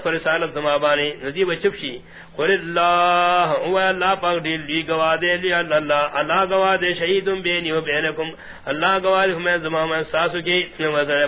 پر سالت زما بانی ندی بچپ شی۔ قل اللہ و اللہ پاک دیر لی گوا دے لی اللہ اللہ گوا دے شہیدم بینی و بینکم۔ اللہ گوا دے ہمیں زما میں ساسو کی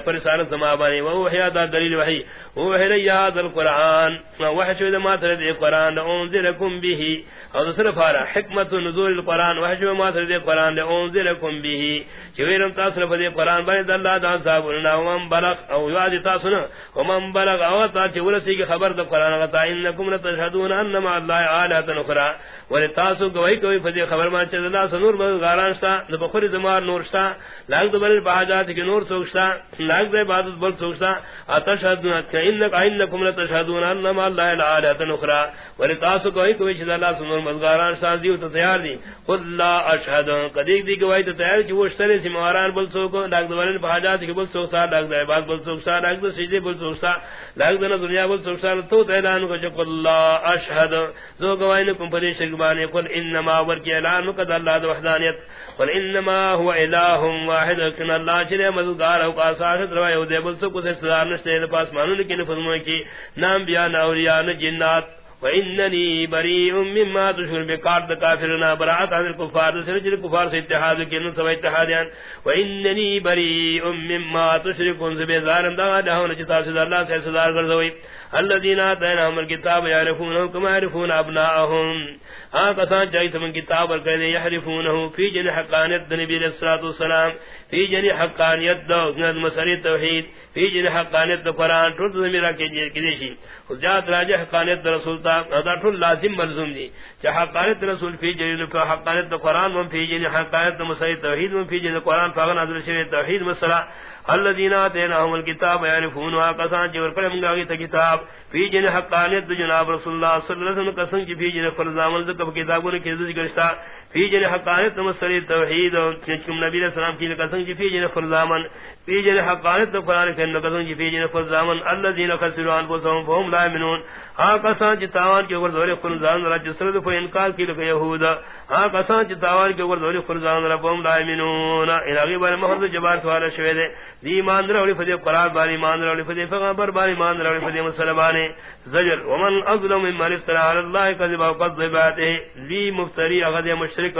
پر سالت زما بانی۔ و وحیا دا دلیل وحی۔ و وحی ریاد القرآن۔ وحی شوید ما ترد قرآن انزلکم بیہی او صرف آرہ حکمت نزول القرآن۔ وحشو ما سر دے قرآن دے، انزلکم بیہی. چویرم تاثر فدے قرآن بانی دلہ دا صابرنا ومن بلغ، او یاد تاثرنا ومن بلغ، او تا چورسی کی خبر دا قرآن غطا انکم لتشہدون انما اللہ آلہت نخرا ولی تاسو گوئی کوئی فدے خبر مان چیز اللہ سنور بغاران شتا نبخور زمار نور شتا لاغ دو بلل بحاجات کی نور سوکشتا لاغ دے بادت بل سوکشتا اتشہدون انکم لتشہدون انما اللہ آلہت نخرا ولی تاسو گوئی کوئی چیز اللہ سنور بغاران شتا، دیو تو تیار دی. خود لا اشهد دی گواہی تو تیار اشترے بل سو کو لاگ بہاجات کی بل سو لاگ دے بعد بل سو لاگ بل سو لاگ دنیا بل سو تو اعلان کو جو لا اشهد زو گواہی نے کم قل انما ور اعلان قد اللہ دو وحدانیت. قل انما هو واحد، کن اللہ چنے مددگار او کا ساتھ روایو دے بل سو کو سے پاس مانو کہ نام بیان اولیاء جنات واننی بری مما تشر بقاد کافرنا برات عن الكفار سرج الكفار سے اتحاد کے نو سب اتحادیان واننی بری مما تشركون سے بیزار دا دہون چتا سے اللہ سے صدار کر دوئی الذين اتيناهم الكتاب يعرفونه كما يعرفون ابناءهم ہاں کسان چاہیے تم کتاب اور کہہ دے یحرفونه فی جن حقانیت نبی علیہ الصلوۃ والسلام فی جن حقانیت دو مسری توحید فی جن حقانیت قرآن ٹھٹ زمیرہ جی- کے دیشی. حجات راجہ حقانیت دا رسول تا دا ٹھل لازم ملزم دی. چا حقانیت رسول فی جن حقانیت قرآن و فی جن حقانیت مسری توحید و فی جن قرآن فاغن حضر شریع توحید مسئلہ. الذين اتيناهم الكتاب يعرفونها قسان جور پر من گاگی تا کتاب. فی جن حقانیت جناب رسول اللہ صلی اللہ علیہ وسلم قسم کی فی جن فرض عمل ذکر کتابوں نے کیسے ذکر شتا. فی جن حقانیت مسری توحید و چکم نبی علیہ السلام کی قسم کی فی جن فرض عمل فی جن حقانیت قرآن کے قسم کی فی جن فرض عمل الذين خسروا انفسهم فهم لا يؤمنون ہاں کسان چ تاوان کے اوپر دورے خرزان را جسر دو انکار کی لگے یہود ہاں کسان چ تاوان کے اوپر دورے خرزان را بوم دائمنون الہی بار محمد جبار سوال شوی دے۔ دی ایمان در اولی فدی قرآن باری ایمان در اولی فدی پیغمبر باری ایمان در اولی فدی مسلمانی زجر، ومن اظلم من افترى على الله كذبا وقد لی مفتری اغد مشرک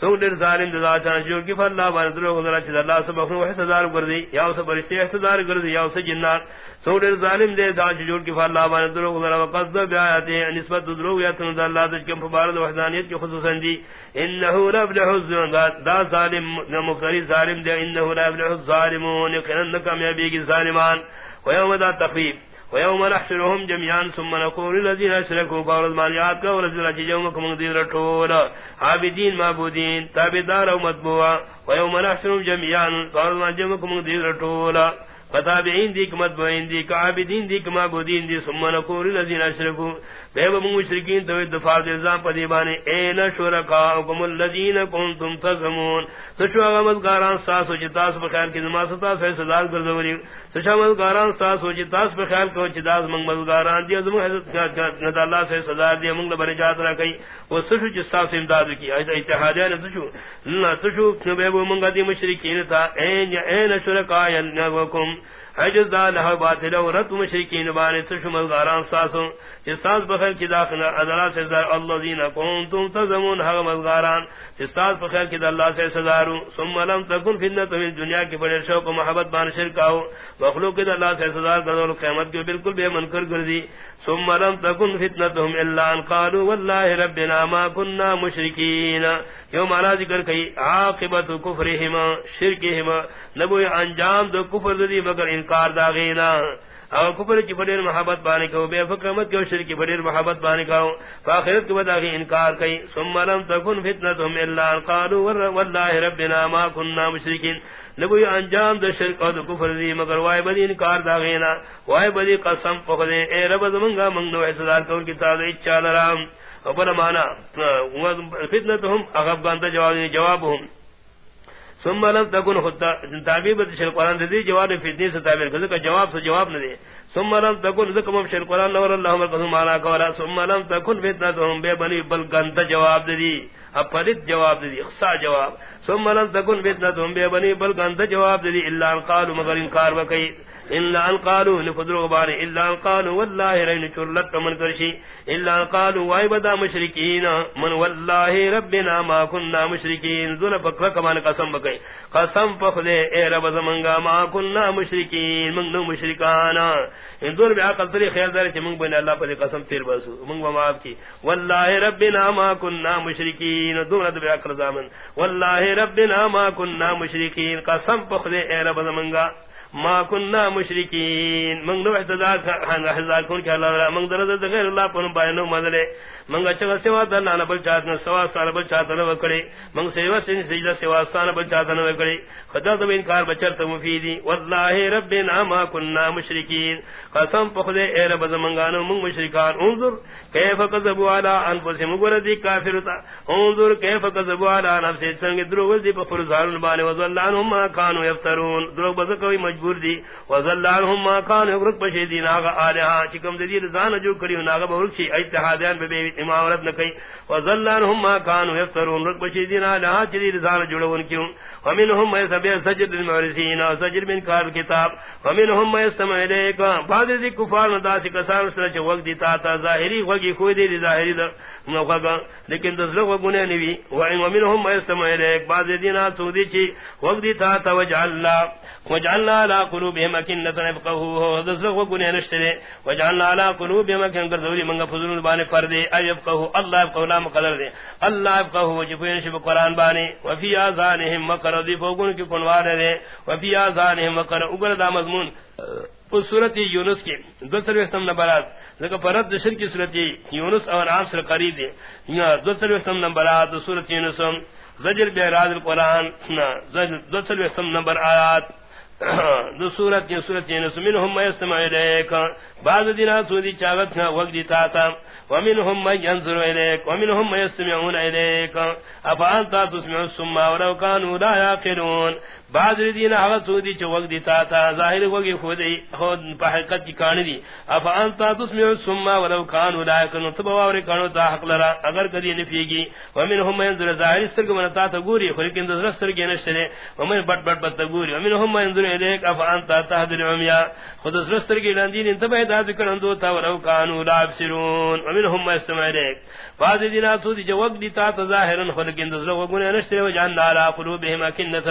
سو در ظالم دزا چان جو کہ اللہ بار درو گزرا چ اللہ سبحانہ و تعالی گردی، یا اس برشتے احتضار گردی، یا اس جنات۔ سو در ظالم دے دا جو کہ اللہ بار درو گزرا وقد بیات نسبت درو یا تن اللہ دج کے مبارک وحدانیت کے خصوصا دی۔ انه رب الحزن دا ظالم مفتری ظالم دے انه رب الظالمون کہ کامیابی کی ظالمان۔ ويوم ذا تخفيف ويوم نحشرهم جميعا ثم نقول الذين اشركوا فاولد ماليات کا ورزل جيومكم دين رٹول عابدين معبودين تابدار و مطبوع ويوم نحشرهم جميعا فاولد ما جيومكم دين رٹول فتابعين ديك متبوعين ديك عابدين ديك معبودين دي ثم نقول الذين اشركوا بے مشرکین تو دفاع الزام پدی بانے این شرکاءکم الذین کنتم تزمون۔ سچو اغمد گاران ساسو چتاس بخیال کی نماز ستاس ہے صدار کردوری سچو اغمد گاران ساسو چتاس بخیال کو چتاس منگ مزگاران دی ازمو حضرت ند اللہ سے صدار دی منگ لبر جات رکھئی وہ سچو چتاس امداد کی، ایسا اتحادیان سچو سچو بے منگا دی مشرکین تا این این شرکاء ینگوکم عجز دا لہو باطل و رد مشرکین بانی تشمل غاران ساسو۔ استاذ بخیر کی داخل ادلا سے زار اللہ دین کنتم تزمون حق مزغاران استاذ بخیر کی اللہ سے سزارو۔ ثم لم تکن فتنہ من دنیا کی بڑے شوق و محبت بان شرک آو مخلوق کی اللہ سے سزار کرو قیامت کے بالکل بے منکر کر دی ثم لم تکن فتنتهم الا ان قالوا والله ربنا ما كنا مشرکین۔ یو مانا ذکر کئی، عاقبت کفرہما، شرکہما۔ نبو انجام دو کفر دی مگر انکار داغینا۔ او کفر کی بڑی محبت بانے کو بے فکر مت کو شرک کی بڑی محبت بانے کو فاخرت کے بعد انکار کئی۔ ثم لم تكن فتنتهم الا قالوا والله ربنا ما كنا مشركين نبوی انجام دے شرک اور کفر دی، مگر وای بدی انکار دا غینا۔ وای بدی قسم پخدے۔ اے رب زمنگا منگو احسدار کون کی تاز اچھا لرام اور مانا فتنتهم اغب گانتا جواب جوابهم ثم لم تكن خطا تعبیر القران دي جواب فتنی سے تعبیر کہ کا جواب سے جواب نہ دے ثم لم تكن ذكم بشر القران نور اللہ قسم على قولا. ثم لم تكن فتنتهم بے بنی بل گنت جواب دی اپرت جواب دی اخصا جواب. ثم لم تكن فتنتهم بے بنی بل گنت جواب دی الا قالوا مگر انکار وکئی الا ان قالوا لفضل بار الا ان قالوا والله رين شرلت من کرشی الا ان قالوا وای بدا مشرکین من والله ربنا ما كنا مشرکین ذل فکر کمان قسم بکئی قسم پخلے اے رب زمنگا ما كنا مشرکین من نو مشرکان ان دور بیا عقل تری خیال دار کہ من بن اللہ پر قسم تیر بسو من معاف کی. والله ربنا ما كنا مشرکین دور بیا عقل زامن. والله ربنا ما كنا مشرکین قسم پخلے اے رب زمنگا ما كنا مشركين. من نو احتضار کن کہ اللہ من درد غیر اللہ پن بائنو مدلے منگا چگا سوا دلانا بل چاہتنا سوا سانا بل چاہتنا وکڑی منگ سیوا سن سجدہ سوا سانا بل چاہتنا وکڑی خدا دو انکار بچرت مفیدی. واللہ ربنا ما کننا مشرکین قسم پخدے اے رب زمنگانو منگ مشرکان. انظر کیف قذبو علا انفسی مگردی کافر تا. انظر کیف قذبو علا نفسی سنگ دروگ دی پفرزارن بانے. وزلانهم ما کانو یفترون. دروگ بزکوی مجبور دی وزلانهم ما کانو یفرق پشیدی ناغا آلہا چکم دی رزان جو کریو ناغا بہرکشی اجتحادیان ببیوی امارت نہ کئی وزلانهم ما كانوا يفترون. رب شيدنا لها دی رضان جوڑون کیوں ومنهم ما يسبح سجد المعرسين سجد من کار کتاب ومنهم ما يستمع اليك بعض ذي كفار داس کسان سره وقت دیتا تا ظاہری وگی کوئی دی ظاہری دا موقع لیکن دس لوگ گنے نوی ومنهم ما يستمع اليك بعض دینا سودی چی وقت دیتا تا وجعلنا. وجعلنا على قلوبهم كنة يفقهوا دس لوگ گنے نشترے وجعلنا على قلوبهم كنة ذوری منگا فضلون بانے پردے يفقهوا الله يفقهوا لا مقدر دے الله يفقهوا جبین شب قرآن بانے وفي آذانهم مقر. دی فوگن کی کنوار دے وفی آزانہم وقر اگر دا مضمون اس صورت یونس کی دو سروستم نمبرات ذکر پرد شر کی صورت یونس اور عام سر قریب دے دو سروستم نمبرات صورت یونس زجر بیراز القرآن. دو سروستم نمبر آیات دو صورت صورت الیک. بعض دینا سودی وقت دیتا ومنهم من ينظر ومنهم من يستمعون تسمع ولو كانوا لا يعقلون بعض الذين اغسوا دي چوق دي تا تا ظاهر وگي خودي خود حقیقت کی کان دی. اف انت تسمع السماء ولو كانوا لا يعقلون تبوا اور کانو تا حق لرا. اگر کدی نفیگی ومنهم من ينظر ظاهر سرگ من تا تا گوری. لیکن در سرگ نشتے ومن بٹ بٹ بٹ گوری. ومنهم من ينظر اليك اف انت تهدر عميا خود در سرگ لاندین انتبه دا ذکر اندو تا ولو كانوا لا يبصرون ومنهم ما يستمع اليك بعض دینا تو دی جواب دی تا ظاهرا خلقین دزر وگن نشتے وجعلنا على قلوبهم اكنه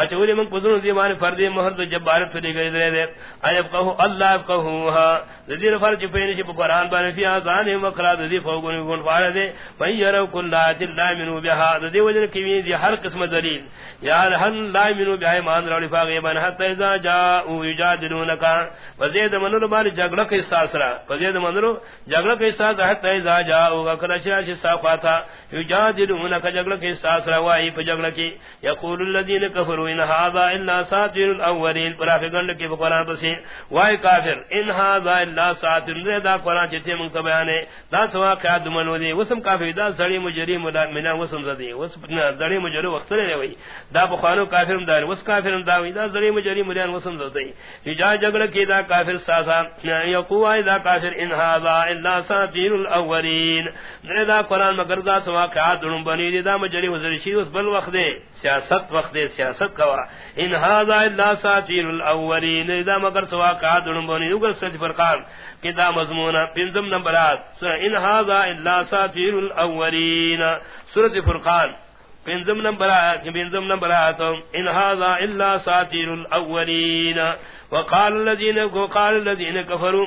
اچولی من پذرون دیمان فردی محرد جبارت فلی گئی دے۔ دے ایب کہو، اللہ ایب کہوها ہاں۔ ذیر فرج پینشی پا قرآن بانی فی آزانی مقرات دی فوقنی گن فارا دے۔ من یرو کل آیت اللہ منو بها دی وجن کیوین دی ہر قسم دلیل۔ یا ہر لا منو بها ایمان رولی فاقی بان حتی ازا جاؤ یجادلونکا۔ وزید منو بانی جگڑا کی ساسرا وزید منو جگڑا کی ساسرا حتی ازا جاؤ اکر اشراش صافاتا یجادلونکا جگڑا کی ساسرا وائی پا جگڑا کی. یقول الذین کفروا ان هذا الا ساتر الاولين پراف گند کی قران پسی وای کافر، ان هذا الا ساتر دا قران چتے من بیانے. دا سوا قیاد منو دی وسم کافر، دا سڑی مجری مدا منا وسم زدی. وس پتنا سڑی مجری وقت لے وی. دا بخانو کافر دا وس کافر دا وی دا سڑی مجری مدان وسم زدی. ہجا جگڑ کی دا کافر ساسا یقوا دا کافر، ان هذا الا ساتر الاولين دا قران مگر دا سوا قیاد دن بنی دی، دا مجری وزری شی اس بل وقت دے سیاست وقت دے سیاست کا متوا ان هذا الا ساتیر الاولین. اذا مگر سوا قادن بنی وگر سچ فرقان کدا مضمون پنزم نمبرات ان هذا الا ساتیر الاولین. سورۃ فرقان پنزم نمبرات پنزم نمبرات ان هذا الا ساتیر الاولین. وقال الذين وقال الذين كفروا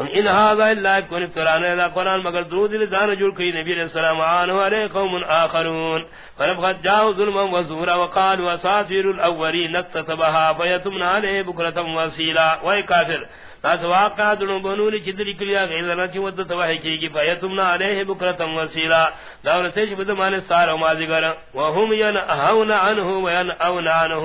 ان هذا الا كن افترانا الى قران مگر درود لزان جوڑ کئی نبی علیہ السلام عنہ علیہ قوم آخرون فنبغت جاؤ ظلما وزورا وقالوا اساطير الاولين نكتتبها فيتمنا عليه بكرة وسيلا وای کافر تاس واقع دنو بنولی چدری کلیا غیلنا چی ودت وحی کی گی فیتمنا علیہ بکرتا وسیلا داور سیش بدمان سار و مازگر وهم ینہون عنہ وینعون عنہ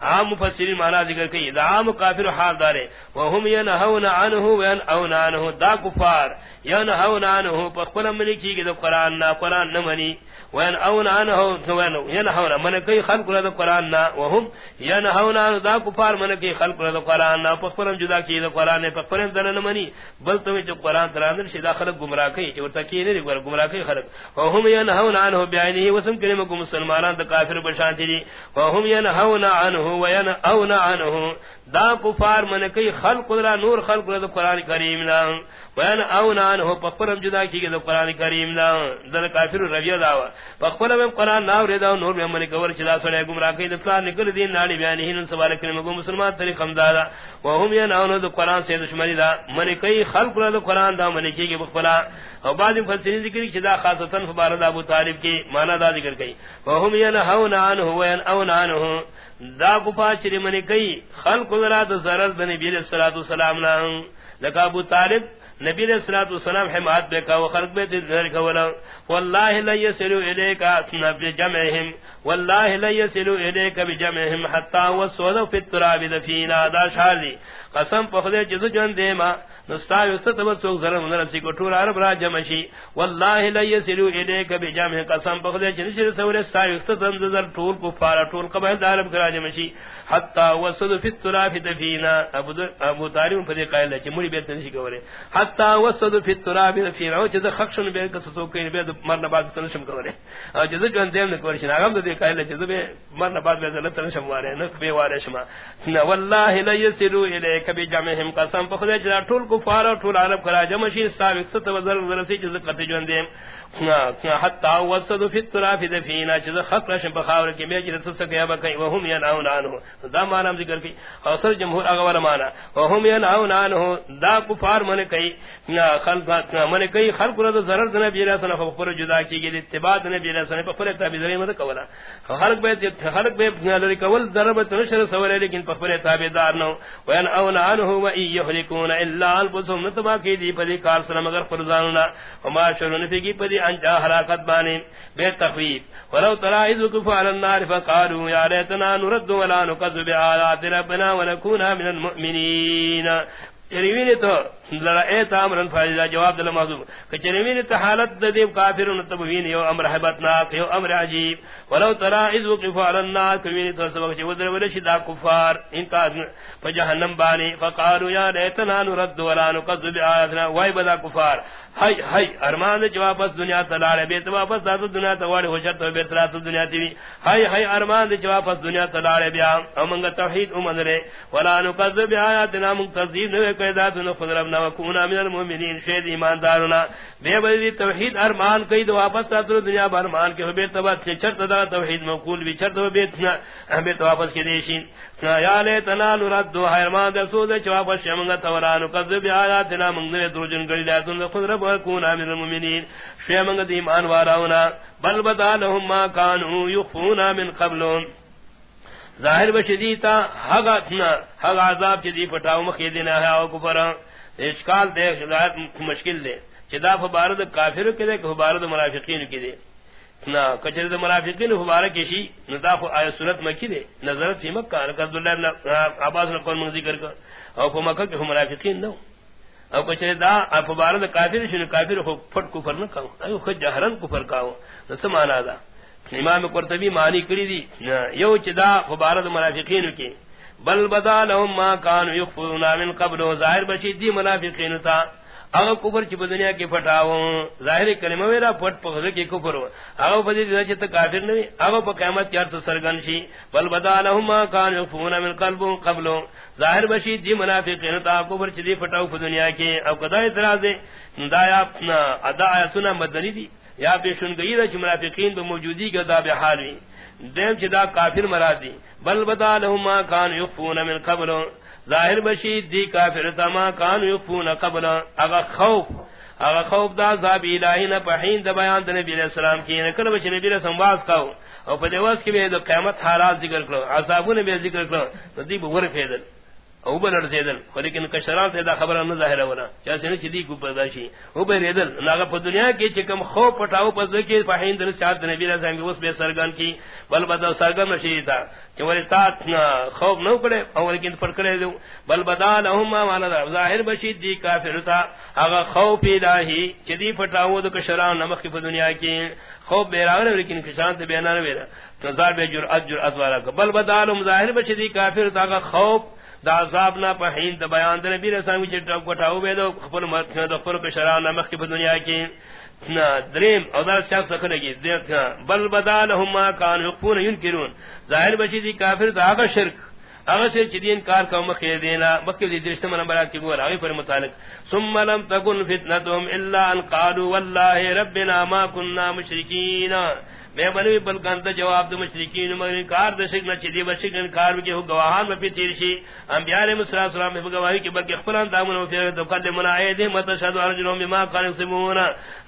عام مفسرین معنی ذکر کئی، دا عام کافر حال دارے۔ وهم ینہون عنہ وینعون عنہ دا کفار۔ ینہون عنہ پخپل منی کی گی دا قرآن نا، قرآن نمانی وین اون عنه وین ينهون من کئی خلق رد قران نا۔ وهم ينهون عن ذا کفار من کئی خلق رد قران نا۔ پخرم جدا کی قران نے پخرم دل نہ منی۔ بل تو جو قران تران شدا خلق گمراہ کئی جو تکی نہیں گمراہ کئی خلق۔ وهم ينهون عنه بعینه وسم کلمہ کو مسلمانان دا کافر بشان دی۔ وهم ينهون عنه وین اون عنه. دا کفار من کئی خلق رد نور خلق رد قران کریم نا وین او نان ہو پپرم جدا کی کہ قران کریم دا. دل کافر ربی دا پپرم قران ناو ردا نور میں من کور چلا سنے گمراہ کی دفلا نکل دین نالی بیان ہن سوال کریم گو مسلمان طریق ہم خمدارا وهم یناون دو قران سے دشمنی دا. من کئی خلق رد قران دا من کی کہ بخلا او بعد مفسرین ذکر کی دا خاصتا فبارد ابو طالب کی معنی دا ذکر کی وهم یناون عن هو ین او عنه. دا کو پاچری من کئی خلق رد ضرر دنی بیل الصلوۃ والسلام نا لک ابو طالب نبی علیہ الصلوۃ والسلام حمایت بے کا خلق بے ذکر کولا والله لا يسلو اليك نبي جمعهم والله لا يسلو اليك بجمعهم حتى وسود في التراب دفينا دا شالی قسم پخدے جز جن دے ما نستا یست تب سو زر من رسی کو ٹور عرب را جمشی والله لا يسلو اليك بجمع قسم. پخدے جن چر سور ستا یست تم زر ٹور کو فارا ٹور قبل عرب کرا جمشی حتى وسود في التراب دفينا ابو ابو طالب پدے قائل چ مڑی بیت نشی کورے حتى وسود في التراب دفينا او چ خخشن بے کس تو کہ بے مرنا بعد تنشم کرے جز جن دیم نے کورش ناغم دے قائل چ بے مرنا بعد بے تنشم وارے نہ بے وارے شما والله لا يسلو اليك بجمعهم قسم. پخدے چ ٹول کفار اور طول عرب کرا جمع شی سابق ست وزر ورسی جز قطع جوندیم. حتا وسد فی التراب دفینا چز خفرش بخاور کی میج رس سکیا بکئی وهم ينعون عنه دا معنی ذکر کی. اوسر جمہور اگور معنی. وهم ينعون عنه دا کفار من کئی خلق من کئی خلق رد ضرر دنا بیرا سن خبر جدا کی گی اتباع دنا بیرا سن پر تابع ذری مد کولا. خلق بے خلق بے لری کول ضربت نشر سوال لیکن پر تابع دار نو. وين عنه وان يهلكون الا البسم نتبا کی دی پدی کار سن مگر فرزاننا وما شرون فی کی پدی انجا حلاقت بانی، بے تخویف۔ ولو ترى اذ كفوا على النار فقالوا يا ليتنا نرد ولا نكذب بآيات ربنا ونكون من المؤمنين چریوین یعنی تو لرا ایت امرن فائدہ، جواب دل موضوع کہ چریوین تو حالت دیو کافرون تبوین یو امر حبت نا یو امر عجیب۔ ولو ترى اذ وقفوا على النار کوین تو سبق چ ودر ول شدا کفار، ان کا فجہنم بانی۔ فقالوا یا لیتنا نرد ولا نكذب بآياتنا وای بدا کفار۔ ہائی ہائی، ارمان دے جواب اس دنیا تلارے بیت واپس دا دنیا تواڑی ہو جت بیت رات دنیا تی ہائی ہائی، ارمان دے جواب اس دنیا تلارے بیا۔ امنگ توحید امن رے۔ ولا نکذب بیااتنا من تذیب نو قیدا دن خضرنا وکونا من المؤمنین شید ایماندارنا بے بدی توحید ارمان کئی دو واپس دا دنیا بارمان کے بیت واپس چرت دا توحید مقول بھی چرت بیت نہ بیت واپس کے دیشین۔ یا لے تنا نرد ارمان دے سود جواب شمنگ توران کذب بیااتنا من درجن گڑی دن خضر وكون من المؤمنين. شيء من ایمان واراونا بل بدا لهم ما كانوا يخفون من قبل ظاہر بشدیتا حقا اتنا حقا عذاب چیدی پٹاو مخیدنا ہے او کفر اشکال دے شدایت مشکل دے. چدا فبارد کافر کے دے، کہ فبارد منافقین کی دے. نا کچر دے منافقین فبارد کشی ندا خو آیت سورت مکی دے. نظرت فی مکہ نکہ عبداللہ عباس نے قول من ذکر کر، او فو مکہ کہ منافقین نو. او کچھ دا اپ بارد کافر شنو کافر خو پھٹ کفر نہ کاو ایو خود جہرن کفر کاو نس مانا دا امام قرطبی معنی کری دی یو چدا فبارد منافقین کی بل بدا لهم ما كانوا يخفون من قبل ظاهر بشی دی منافقین تا اگر کفر چی دنیا کی پھٹاو ظاہر کلمہ ویرا پھٹ پخر کی کفر اگر پدی دیتا چی کافر نوی اگر پا قیمت کی ارس سرگن شی بل بدا لهم ما کان یخفون من قلب قبلو ظاہر بشی دی منافقین تا کفر چی دی پھٹاو پا دنیا کی او قضا اعتراض دایا ادا آیتنا مدنی دی، یا پیشن گئی دا چی منافقین با موجودی کا دا بحالی دیم چی دا کافر مراد دی۔ بل بدا لهم ما کان یخفون من قبلو ظاہر بشید دی کافر تما کان یفون قبل۔ اغا خوف اغا خوف دا عذاب الہی نہ پہین دا بیان دا نبی علیہ السلام کی۔ یعنی نکل بچ نبی علیہ السلام باز کاؤ۔ او پدے واس کی بھی قیامت حالات ذکر کرو عذابوں نے ذکر کرو تو دی بغور فیدل۔ او بلر زیدل لیکن کشران سے دا خبر نہ ظاہر ہونا جیسے نہ چدی کو پیداشی او بے ریدل. ناغا پر دنیا کی چکم خو پٹاو پس کے پہین در چاہت نبی علیہ السلام اس بے سرگن کی. بل بدا سرگن نشی تھا کہ وری تات خوف نہ پڑے او لیکن پر کرے دو بل بدا لهم ما والا ظاہر بشید دی کافر تھا اگر خوف الہی چدی پٹاو دو کشران نمخ کی دنیا کی خوف بے راغ لیکن کشان تے بیان نہ ویرا تو زار بے جرأت جرأت والا بل بدا لهم ظاہر بشید کافر تھا خوف دا عذاب نہ پہین دا بیان دے نبی رسول وچ ٹپ کٹاو بے دو خپل مت دو خپل کے نہ مخ کی دنیا کی۔ نہ دریم، او دا شخص سکھنے کی۔ دیکھ بل بدالهم ما کان یقون ينکرون ظاہر بچی دی کافر دا کا شرک۔ اگر سے چدین کار کا مخ دینا۔ مکہ دی درست من برات کی گور اگے پر متعلق۔ ثم لم تكن فتنتهم الا ان قالوا والله ربنا ما كنا مشرکین۔ میں بنوی بلکان جواب دو مشرکین مگر انکار دو شک نہ چدی بشک انکار کی ہو گواہان میں پھر شی۔ انبیاء علیہ السلام میں گواہی کہ بلکہ خپلان دامن و پھر تو کل منائے دے مت شهد ارجلهم بما كانوا يسمون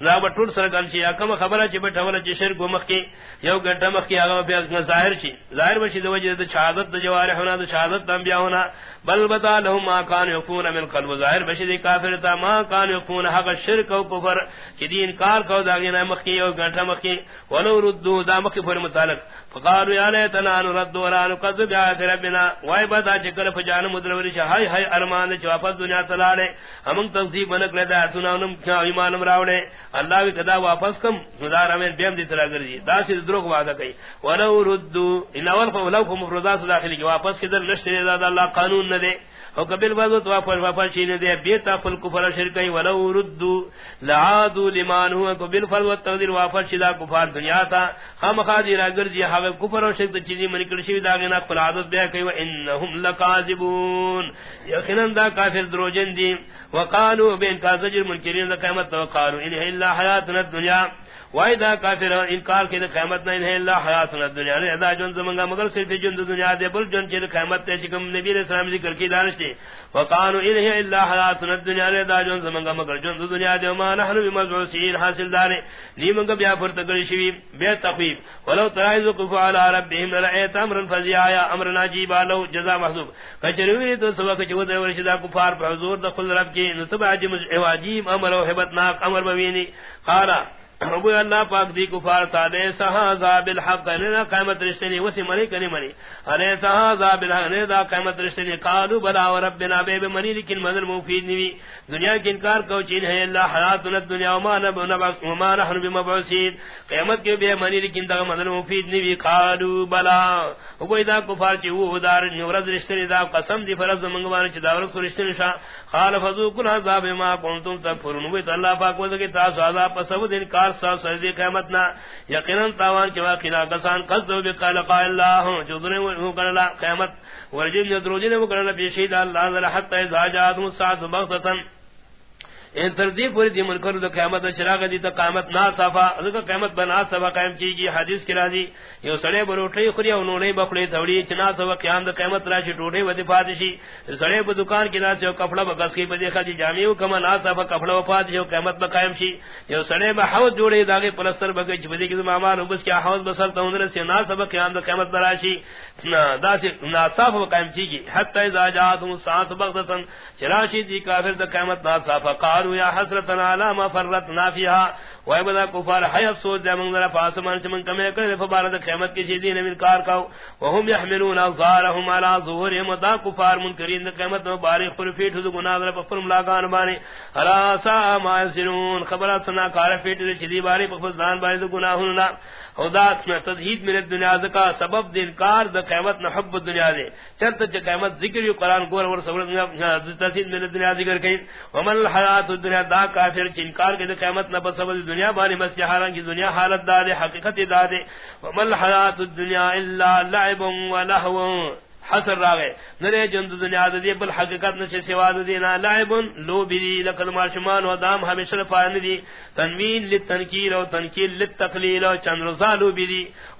لا بٹور سر گل شی۔ کم خبر چ بٹھ ول چ شرک مخ کی۔ یو گٹا مخ کی اگا پھر ظاہر شی۔ ظاہر بشی دو وجہ شہادت جوارح ہونا شہادت انبیاء ہونا۔ بل بتا لهم ما كان يكون من قلب۔ ظاہر بشی کافر تا ما كان يكون حق شرک او کفر۔ کہ دی انکار کو داگینا مخ کی او گٹا مخ کی۔ ولو ردو، دا مخ پر متعلق. فقالوا يا ليتنا نرد ولا نكذب بآيات ربنا. واي بدا چکر فجان مدرور ش ہائے ہائے ارمان چ واپس دنیا تلا لے تنصیب بنک لے دا سنانم کیا ایمان راوڑے. اللہ بھی کدا واپس کم، خدا ہمیں بیم دی طرح کر دا سی دروغ وعدہ کئی. ولو ردوا ان اول فلو مفروضات داخل کی واپس کدر نشتے دا اللہ قانون نہ دے او قبل وذ تو پر واپس چین دے، بیتا فل کفر شرکای ولو ردو لعادو لمان هو قبل فل و تقدیر واپس شدا کفار دنیا تا۔ ہم خادر اگر جی ہا کفر و شرک چیزی من کر شی دا گنا قل عادت بیا کہ انهم لکاذبون۔ یقینا دا کافر دروجن دی۔ وقالو بین کا زجر منکرین قیامت وقالو ان الا حیاتنا الدنیا۔ وائدہ کافر انکار کے قیامت نہیں ہے اللہ حیات دنیا نے ادا جن زمنگا مگر صرف جن دنیا دے، بل جن چے قیامت تے چکم نبی علیہ السلام ذکر کی دانش تے وقالوا ان هي الا حیات الدنیا نے ادا جن زمنگا مگر جن دنیا دے ما نحن بمبعوثین حاصل دار نی منگا بیا پر تگڑی شوی، بے تخفیف ولو ترائز قف على ربهم لرایت امر فزیا یا امر ناجیب لو جزاء محسوب کچروی تو سبق چ ودر ورشدا کفار پر حضور دخل رب کی، نتبع عجیب، امر و ہبت ناک امر بوینی۔ قارا ابو اللہ پاک دی کفار تا دے سہا ذاب الحق نے قیامت رشتے نے وسی منی کنی منی۔ ارے سہا ذاب الحق نے دا قیامت رشتے قالو بلا ربنا بے بے منی، لیکن مدر مفید نہیں دنیا کی انکار کو چین ہے اللہ، حیات الدنیا وما نب نبعث وما نحن بمبعثین قیامت کے بے منی، لیکن دا مدر مفید نہیں قالو بلا۔ ابو دا کفار چ وہ دار نورز رشتے دا قسم دی فرض منگوان چ داور رشتے نشا قال فذوقوا العذاب ما كنتم تكفرون وہ اللہ پاک وہ کہ تا عذاب پس وہ دن کا سا سردی قیامت نا یقینا تاوان کے واقعہ کسان قصد بقال قال الله جو دنے وہ کرلا قیامت ورجل یدروجن وہ کرلا بیشید اللہ ذل حتى اذا جاءت الساعه بغتتن یعنی ان تردی پوری دی منکر دو قیامت چراغ دی تا قیامت نا صفا ذکر قیامت بنا صفا قائم کی گی حدیث کی راضی یو سڑے بروٹی خری انہوں نے بخڑی توڑی چنا صفا قیام دو قیامت راشی ٹوٹی ودی فاتشی سڑے ب دکان کی ناس یو کپڑا بکس کی بدی خدی جامعو کما نا صفا کپڑا وفات یو قیامت با قائم شی یو سڑے با حوض جوڑی داغی پلستر بگی چ بدی کی مامان بس کیا حوض بسل تو اندر سے نا صفا قیام دو قیامت براشی دا سی نا صفا قائم کی گی حتی اذا جاءتهم الساعه بغتة چراشی دی کافر دو قیامت نا صفا قال قالوا يا حسرتنا على ما فرطنا فيها. ويبدا كفار حي افسوس جا من ذرا فاسمان چمن کمے کرے فبارد قیامت کی چیزیں نے انکار کا وهم يحملون اظهارهم على ظهورهم ودا كفار منکرین قیامت میں بارے پر فیٹ ہو گناہ ذرا فرم لاگان بانے الا سا ما يسرون خبر سنا کار فیٹ چلی بارے پر فزان بارے گناہ نہ خدات میں تزہید من الدنیا کا سبب دین کار د قیامت نہ حب الدنیا دے. چرت چ قیامت ذکر یو قران گور اور سبب تزہید میں دنیا ذکر کہیں ومن الحیات الدنیا، دا کافر چ انکار کے قیامت نہ بس دنیا بانی بس حالان کی دنیا حالت دا دے حقیقت دا دے ومل حیات الدنیا الا لعب و لهو حسر راغے۔ نرے جند دنیا دی، بل حقیقت نہ سوا دینا لعب لو بی لقد ما شمان و دام ہمیشہ پان دی۔ تنوین للتنکیر و تنکیر للتقلیل و چند رزالو بی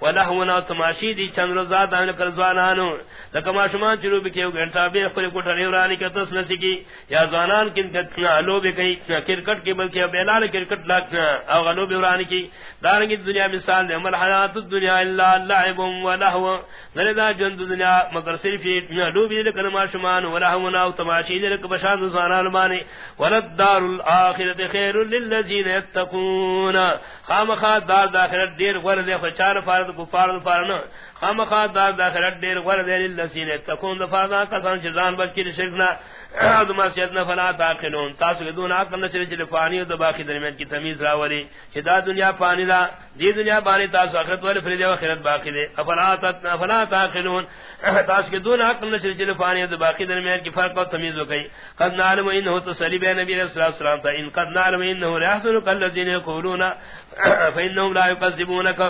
و لہو نا تماشی دی، چند رزاد ان کر زوانانو۔ لقد ما شمان چلو بی کیو گھنٹا بے خپل کوٹھ ریورانی کا تس نسی یا زوانان کن کتنا لو بی کئی کرکٹ کے بلکہ بیلال کرکٹ لاک او غلو بی کی۔ دارنگی دنیا مثال دے، مل حیات الدنیا الا لعب و لہو۔ نرے دا جند دنیا مگر صرف لوبی لکن ما شمان ولہمنا و تماشی لک بشان زوانان مانی. ولد دار الاخرت خیر للذین یتقون خام دار داخرت دیر ورد خچار فارد، کفار فارن خام خاد دار داخرت دیر غرد للذین اتقون. دفادا کسان چزان بچی شرکنا ادما سیدنا فلا تاقلون تاسو کے دون عقل نہ چلے پانی اور باقی درمیان کی تمیز راولی چدا دنیا پانی دا دی دنیا پانی تاسو اخرت والے فرید و اخرت باقی دے افلا افلا تاقلون تاسو کے دون عقل نہ چلے پانی اور باقی درمیان کی فرق اور تمیز ہو گئی قد نعلم انه تصلیب نبی علیہ الصلوۃ والسلام تا ان قد نعلم انه لا يحسن الذين يقولون فانهم لا يكذبونك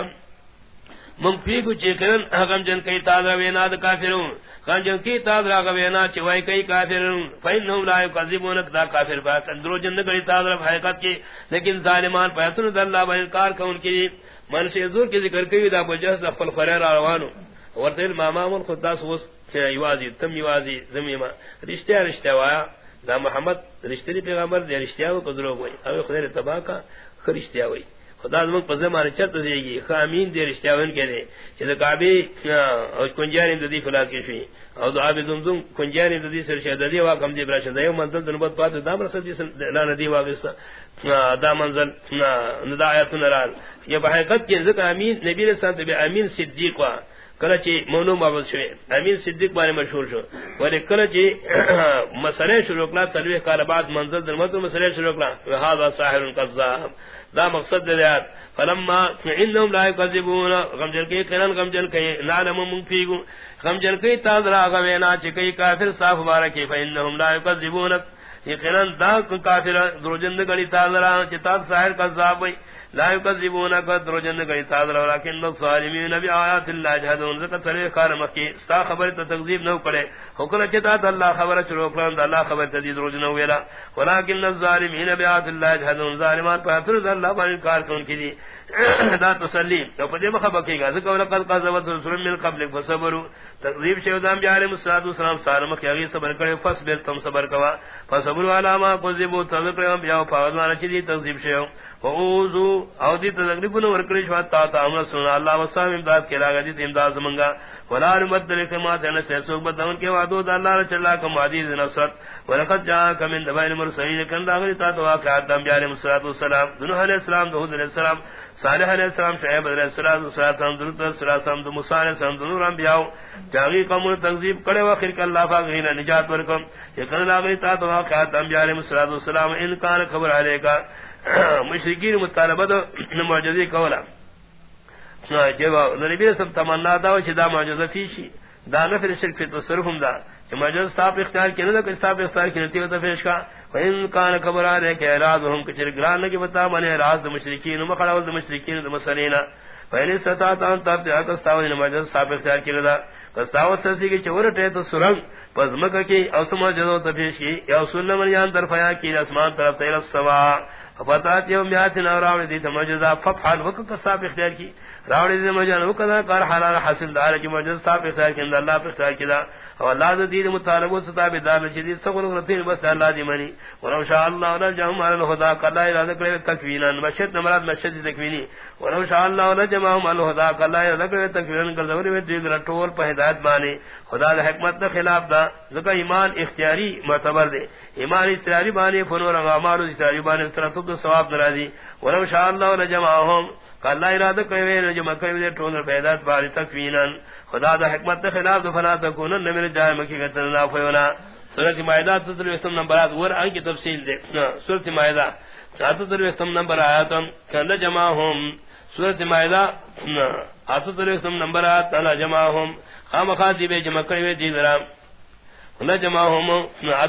من فی کو چیکن حکم جن کئی تازہ ویناد کافرون۔ کان جو کی تاز را گوینا چوئی کئی کافر فینہم لا یکذبون دا کافر با۔ اندرو جن کئی تاز را حقیقت کی، لیکن ظالمان پیتن اللہ با انکار کون کی۔ من سے زور کی ذکر کئی دا بجہز افل فریر روانو۔ ورتل مامامون خود دا سوس یوازی تم یوازی زمیما رشتہ رشتہ وایا۔ دا محمد رشتہ پیغمبر دے رشتہ کو قدرو ہوئی او خدای تبا کا خرشتہ ہوئی خدا زمک پزے مارے چت دے گی خامین دے رشتاون کے دے چہ کعبے او کنجاری دے فلا کی شی او دعا بے زمزم کنجاری دے سر شہد دے وا کم دے برا شد یو منزل دنبت پات دام رسد دی لا ندی وا گس دا منزل ندا ندایت نرال یہ بحقیقت کے ذکر امین، نبی علیہ السلام تے امین صدیق وا کلچی مونو بابل شوی امین صدیق بارے مشہور شو. ولی کلچی مسئلہ شروع کلا تلویح کال بعد منزل در مطلب مسئلہ شروع کلا وحاظا ساحر قذاب. دا مقصد دے دیات فلما انہم لا یکذبون. غمجن کی قرن غمجن کی نعلم منفیگو غمجن کی تازرا غوینا چکی کافر صاف بارکی فانہم لا یکذبون. یقیناً دا کافر دروجند گڑی تازرا چتا ساحر قذاب وی لا يكذبونك درجن گئی تاذر ولكن الظالمين بآيات الله جهدون ذکر سرے کار مکی. ستا خبر تو تکذیب نہ کرے. حکم چتا اللہ خبر چلو کلان اللہ خبر تدی درجن ویلا ولكن الظالمين بآيات الله جهدون ظالمات پر تر اللہ پر انکار کون کی دی دا تسلیم. تو پدی مخبر کی گا ذکر لقد قذبت رسول من قبل فصبروا. تقریب شیو دام بیارے مسلات و سلام سالم کی اگی صبر کرے فس فصبر تم صبر کوا فصبروا علامہ قذبوا تذکر بیاو فاضمان چیزی تقریب شیو فوزو او دی تذکر نو ورکڑی شوا تا تا امر سن اللہ وصام امداد کے لاگا دی امداد منگا ولا نمدل کما تن سے سو بدون کے وعدو اللہ چلا کم عزیز نصرت ولقد جاءك من دبائر المرسلين كان داخل تا تو واقع دم بیارے مسلات و سلام دنو علیہ السلام دہود علیہ السلام، صالح علیہ السلام، شعیب علیہ السلام صلاة درود السلام دو موسی علیہ السلام دو انبیاء جاگی قوم تنظیم کرے واخر کہ اللہ پاک نے نجات ورکم یہ کن لاگی تا تو واقع دم بیارے مسلات و سلام ان کان خبر علیہ کا مشرکین مطالبہ دو، معجزی کولا۔ نبی سب تمنا دا چھ دا معجزہ دا نفر شرک تصرف دا۔ اختیار کی ندا اختیار تفیش کا۔ وَإِن كَانَ كَبْرَ عَلَيْكَ اعراضهم كثير گران نہ بتا من اعراض مشرکین مخالف مشرکین مسلمین فإن استطعت أن تبدأ كستاوى المعجزة ثابت اختیار کی ندا کستاوى کی چور تو سرنگ، پس کی او سمجھو تفیش کی۔ یا سلم یان طرف کی، اسمان طرف تیل السماء۔ ففتات یوم یاتن راوڑی دی تمجزا ففحال وقت تصاب اختیار کی۔ راوڑی دی مجان وقت کار حلال حاصل دار کی مجز صاحب اختیار کی اللہ پر اختیار کی دا او اللہ دی دین مطالب و ستاب دار چیزی سقل رتین بس اللہ دی منی. ولو شاء اللہ لجمع علی الہدا قلا ارادہ کرے تکوینا. مشد نمراد مشد تکوینی. ولو شاء اللہ لجمع علی الہدا قلا ارادہ کرے تکوینا کر دوری میں دیگر ٹول پہ ہدایت مانی خدا دے حکمت دے خلاف دا، زکا ایمان اختیاری معتبر دے. ایمان اختیاری بانی فنور اعمال اختیاری بانی طرف تو ثواب ناراضی ولو شاء اللہ لجمعهم قال لا ارادہ کوئی نہ جمع کوئی دے ٹول پیدات باری تکوینا، خدا دا حکمت دے خلاف دے فلا تکونن میرے جائے مکی گتن نا فیونا سورۃ مائدہ تدر وسم نمبرات ور ان کی تفصیل دے۔ سورۃ مائدہ۔ تدر وسم نمبر آیات کنا جمعهم سورۃ مائدہ تدر وسم نمبرات انا جمعهم خام خاصی بے جمع کوئی دی ذرا۔ نہ جمعهم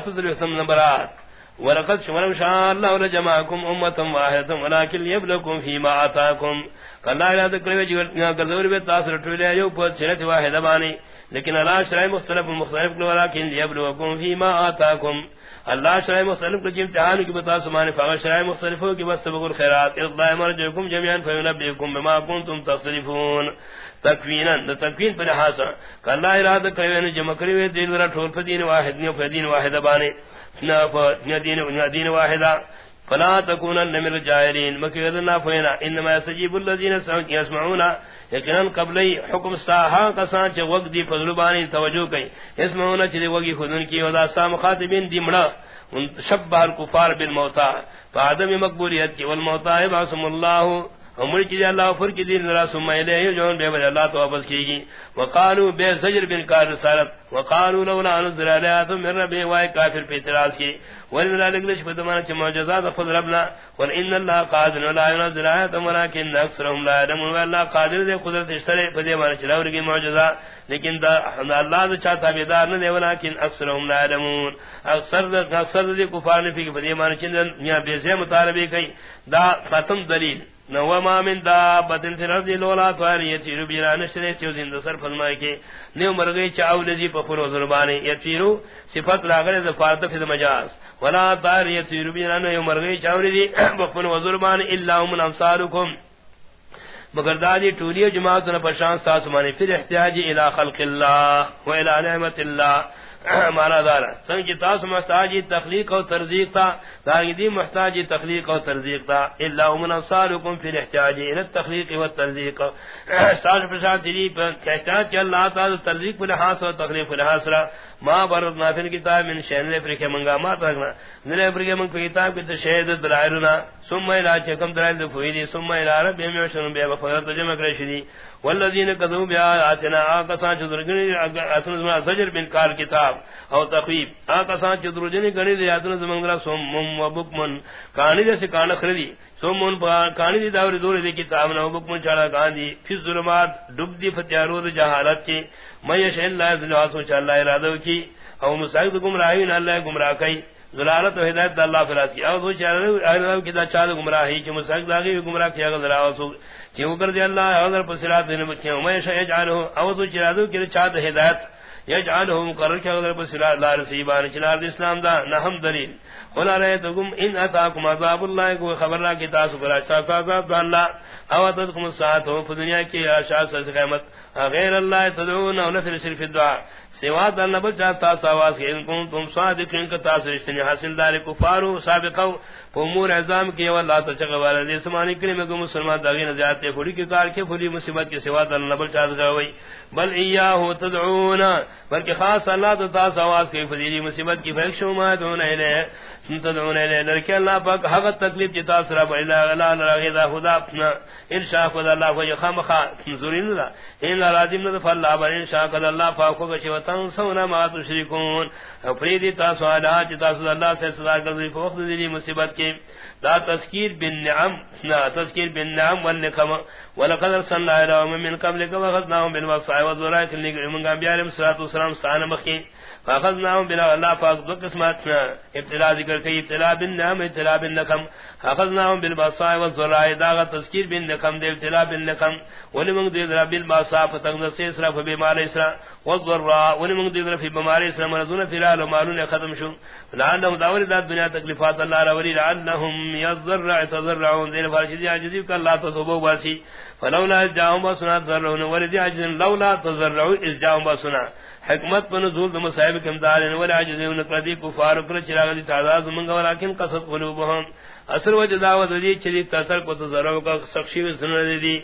تدر وسم نمبرات ولقد شمرم شاء الله لجمعكم امه واحده ولكن يبلغكم فيما اتاكم کلا یاد کرے جو گزور میں تاثر ٹولے یو پر چرت واحد بانی. لیکن اللہ شرع مختلف مختلف کو ولكن يبلغكم فيما اتاكم اللہ شرع مختلف کو امتحان کی بتا سمان فاغ شرع مختلف کی بس بغیر خیرات اقضاء مرجوکم جميعا فینبئکم بما کنتم تصرفون تکوینا تکوین پر حاصل کلا ارادہ کرے جمع کرے دین ذرا ٹھول پدین واحد نے فدین واحد بانی. دین واحدہ. فلا تكونن من الجاهلين مكيدنا فينا انما يستجيب الذين يسمعون يقينا قبل حكم ساها قسان ہاں چ وقت دی فضلبانی توجہ کئی. اسمعون چ دی وگی خودن کی ودا سام خاطبین دی مڑا. شبہ الكفار بالموتى فعدم مقبولیت کی. والموتى باسم الله عمر کی اللہ فر کی دین ذرا سمع لے جو بے وجہ اللہ تو واپس کی گی۔ وقالو بے زجر بن کار رسالت، وقالو لولا انزل علیات من ربی وای کافر پہ اعتراض کی۔ ولذا لگلش بدمان چ معجزات خود ربنا۔ وان ان اللہ قادر لا ينزل آیات ولكن اکثرهم لا يعلمون اللہ قادر دے قدرت اشترے پدے مان چلاور کی معجزات لیکن دا اللہ دا چاہتا بیدار نہ دے ولیکن اکثرهم لا يعلمون اکثر اکثر دے کفار نے پھر پدے مان چن یا بے سے مطالبے کئی۔ دا ختم دلیل۔ نو ما من دا بدن فی رضی لولا تواری یتیرو بیرا نشرے چیو زند سر فرمائے کے نیو مرگئی چاو لزی پا پرو ظلمانے یتیرو صفت لاغر دا فارد فی مجاز ولا تار یتیرو بیرا نیو مرگئی چاو لزی پا پرو ظلمانے اللہ من امثالکم مگر دادی ٹولی جماعتنا پشان ساسمانے پھر احتیاجی الى خلق اللہ و الى نعمت اللہ. مانا دارا سنگ کی تاس محتاجی تخلیق و ترزیق تا دارنگی محتاجی تخلیق و ترزیق تا اللہ من انصارکم فی الاحتیاجی الى التخلیق و ترزیق پرشان تیری پر احتیاج اللہ تعالی ترزیق پر لحاظ و تخلیق پر لحاظ را ما بردنا فی الكتاب من شہن لے فرکے منگا ما ترکنا نلے فرکے منگ پر کتاب کی تشہید دلائرنا ثم چکم دلائل دفوئی ثم الى رب بیم بے بفضلت جمع کرشی والذین کذبوا بآیاتنا آکسان چدرجنی اتن زجر بن کار کتاب او تخویب آکسان چدرجنی گنی دی اتن زمنگلا سوم و بکمن، کانی جیسے کان خردی سومن کانی دی داور دور دی کتاب نو بکمن چاڑا گاندی، فی ظلمات ڈب دی فتیارو دی جہالت کی میں شہن اللہ ذل واسو چا اللہ ارادو کی او مساعد گمراہی اللہ گمراہ کئی ذلالت و ہدایت اللہ فراز کی۔ او دو چاڑا ارادو کی دا چاڑا گمراہی کی مساعد داغی گمراہ کیا گا ذراواسو کیوں کر دے اللہ حضر پر صراط دین بچے میں شے جانو او تو چرادو کہ چاہت ہدایت۔ یجعلہ مقرر کہ حضر پر صراط لا رسیبان۔ چنار اسلام دا نہم دلیل۔ قل رایتکم ان اتاکم عذاب اللہ کو خبر را کی تاسو پر اچھا عذاب اللہ۔ او تدکم ساتھ ہو دنیا کی اشاء سے قیامت۔ غیر اللہ تدعون او نفر صرف دعا۔ سوا دل نبت جاتا سواس کہ ان کنتم صادقین کا تاسو اشتنی حاصل دار کفارو سابقو امور اعظام کی والله تچغ والا دے سمانی کریم کو مسلمان داغی نہ جاتے کی کار کے پھڑی مصیبت کے سوا دل نبل چاہ جاوئی بل ایاہ تدعون بلکہ خاص اللہ تو تاس آواز کی فضیلی مصیبت کی فیکشو ما دون الیہ تدعون الیہ لرکی اللہ پاک حق تکلیف جتا سرا بلا لا لا غدا خدا اپنا انشاء خدا اللہ کو خام خا زورین لا ان لازم نہ فلا بل انشاء خدا اللہ پاک کو تنسون ما تشركون فریدی تاس والا جتا اللہ سے صدا کر دی فوق دی مصیبت کی. دا تذکیر بن نعم، نا، تذکیر بن نعم والنقم. ولقد ارسلنا الى من قبلك واخذناهم بالبصائر والذرائع لنقم بيارم عليهم والسلام استعان مخين فاخذناهم بلا الله فاق دو قسمات ابتلاء ذکر کی ابتلاء بالنعم ابتلاء بالنقم اخذناهم بالبصائر والذرائع دا تذکیر بالنقم دے، ابتلا ابتلاء بالنقم ولمن دے رب البصائر فتنسى اسراف بما ليس والضراء ولمن دے في بما ليس مرضون في العالم، مالون ختم شو۔ لعلهم داور ذات دنیا تکلیفات اللہ رولی لعلهم يضرع تضرعون دین فرشدی عجزی کا اللہ تذبو باسی۔ فلولا جاءهم بسنا تضرعون ولدی عجز، لولا تضرعوا اذ جاءهم بسنا حکمت پر نزول دم صاحب کے امداد ان ولا عجز ان قدی کفار کر چراغ دی تعداد من گوا قصد قلوبهم. اثر و جداوت دی چلی کثر کو تضرع کا سخشی میں سن دی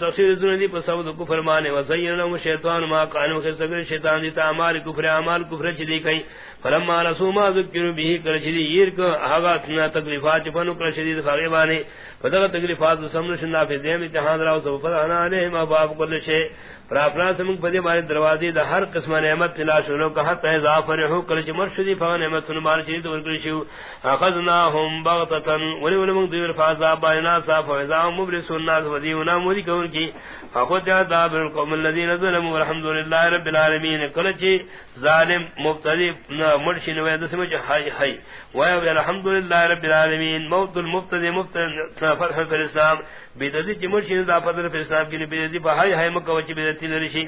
سخشی سن دی پر سب کو فرمانے و زین لهم شیطان ما کان خیر سگر شیطان دی تعمال کفر، اعمال کفر چلی کئی. فلما رسو ما ذکر به کر چلی یہ کو ہوا تکلیفات فن کر شدید فغیبانی فدغ تکلیفات سمن شنا فی دیم امتحان راو سب فدانا علیہ ما باب کل شے پراپنا سمک پدی مارے دروازے دا ہر قسم نعمت تلا شنو کہ حتا اضافہ رہو کل مرشدی فغ نعمت سن مار چیز تو ورکل شو اخذناهم بغتہ ولی ولی من دیور فعذاب بائنا صاف وعذاب مبرس الناس ودیونا موری کون کی فقود یا دابر القوم الذین ظلموا والحمدللہ رب العالمین کلچی ظالم، مبتدی مرشی مرشن وید سمجھ حی حی ویو الحمدللہ رب العالمین موت المبتدی مبتدی فرح فی الاسلام بیدتی چی مرشن دا فتر فی الاسلام کی بیدتی پا حی حی مکہ مکوچی بیدتی لرشی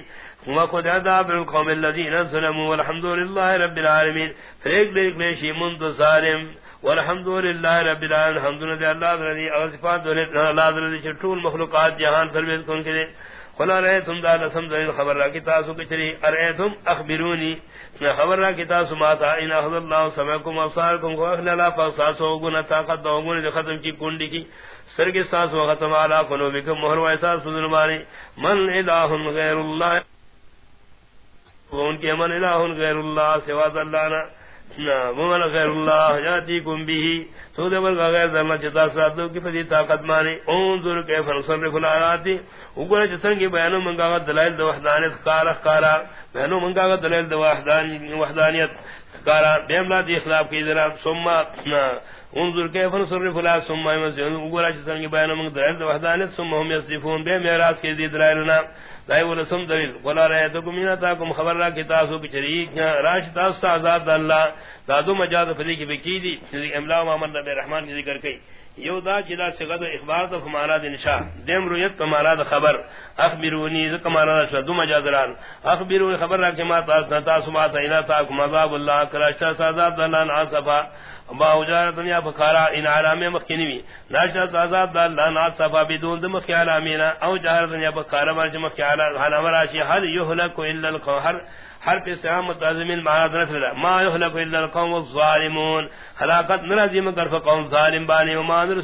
وقود یا دابر القوم الذین ظلموا والحمدللہ رب العالمین فریق لیک لیشی منت ظالم والحمد للہ رب العالمین الحمد للہ اللہ رضی او صفات اللہ رضی چٹول مخلوقات جہان سرویس کن کے قل رہے تم دا لسم ذلیل خبر را کی تاسو کچری ارے اخبرونی خبر را کی تاسو ماتا ان اخذ اللہ سمعکم افصارکم کو اخل اللہ فاقصاصو گنا طاقت دوگون جو ختم کی کنڈی کی، سرگ ساس و ختم علا قلوبکم محر و احساس ظلمانی، من الہ غیر اللہ ان کے من الہ غیر اللہ سواز اللہ نا۔ ومن غیر اللہ جاتی کم بھی سود ورگا غیر ذرنا چتا ساتو کی فدی طاقت مانے انظر کے کیف نصرف آراتی اگر جسن کی بیانو منگا دلائل دو وحدانیت، کارا کارا بیانو منگا دلائل دو وحدانیت، کارا بیملا دی اخلاف کی ذرا ثم انظر کیف نصرف الآیات ثم اوگر جسن کی بیانو منگا دلائل دو وحدانیت ثم هم یصدفون بے میراس کی دی دلائلنا دای ول سم دلیل. ولا رایت کو مینا تا کو خبر را کتاب کو چری راش تا استاد اللہ. دادو مجاز فلی کی بکی دی. املا محمد نبی رحمان کی ذکر کئی. یو دا جدا سگد اخبار تو ہمارا دن شاہ دیم رویت کا مارا خبر. اخبرونی ذکر مارا شاہ دو مجازران اخبرونی خبر را کہ ما تا تا سما تا انا تا کو مذاب اللہ کراشا سازا دلان عصفا با وجار دنیا بخارا ان عالم مخکنی وی ناشا آزاد دال لا نا صفا بدون دم خیال امینا او جہر دنیا بخارا ما جمع خیال حنا مراشی، هل يهلك الا القهر ہر پہ سلام متعظمین معاد نفر ما يهلك الا القوم الظالمون. ہلاکت نرازی مگر فقوم ظالم بانی وما نرسل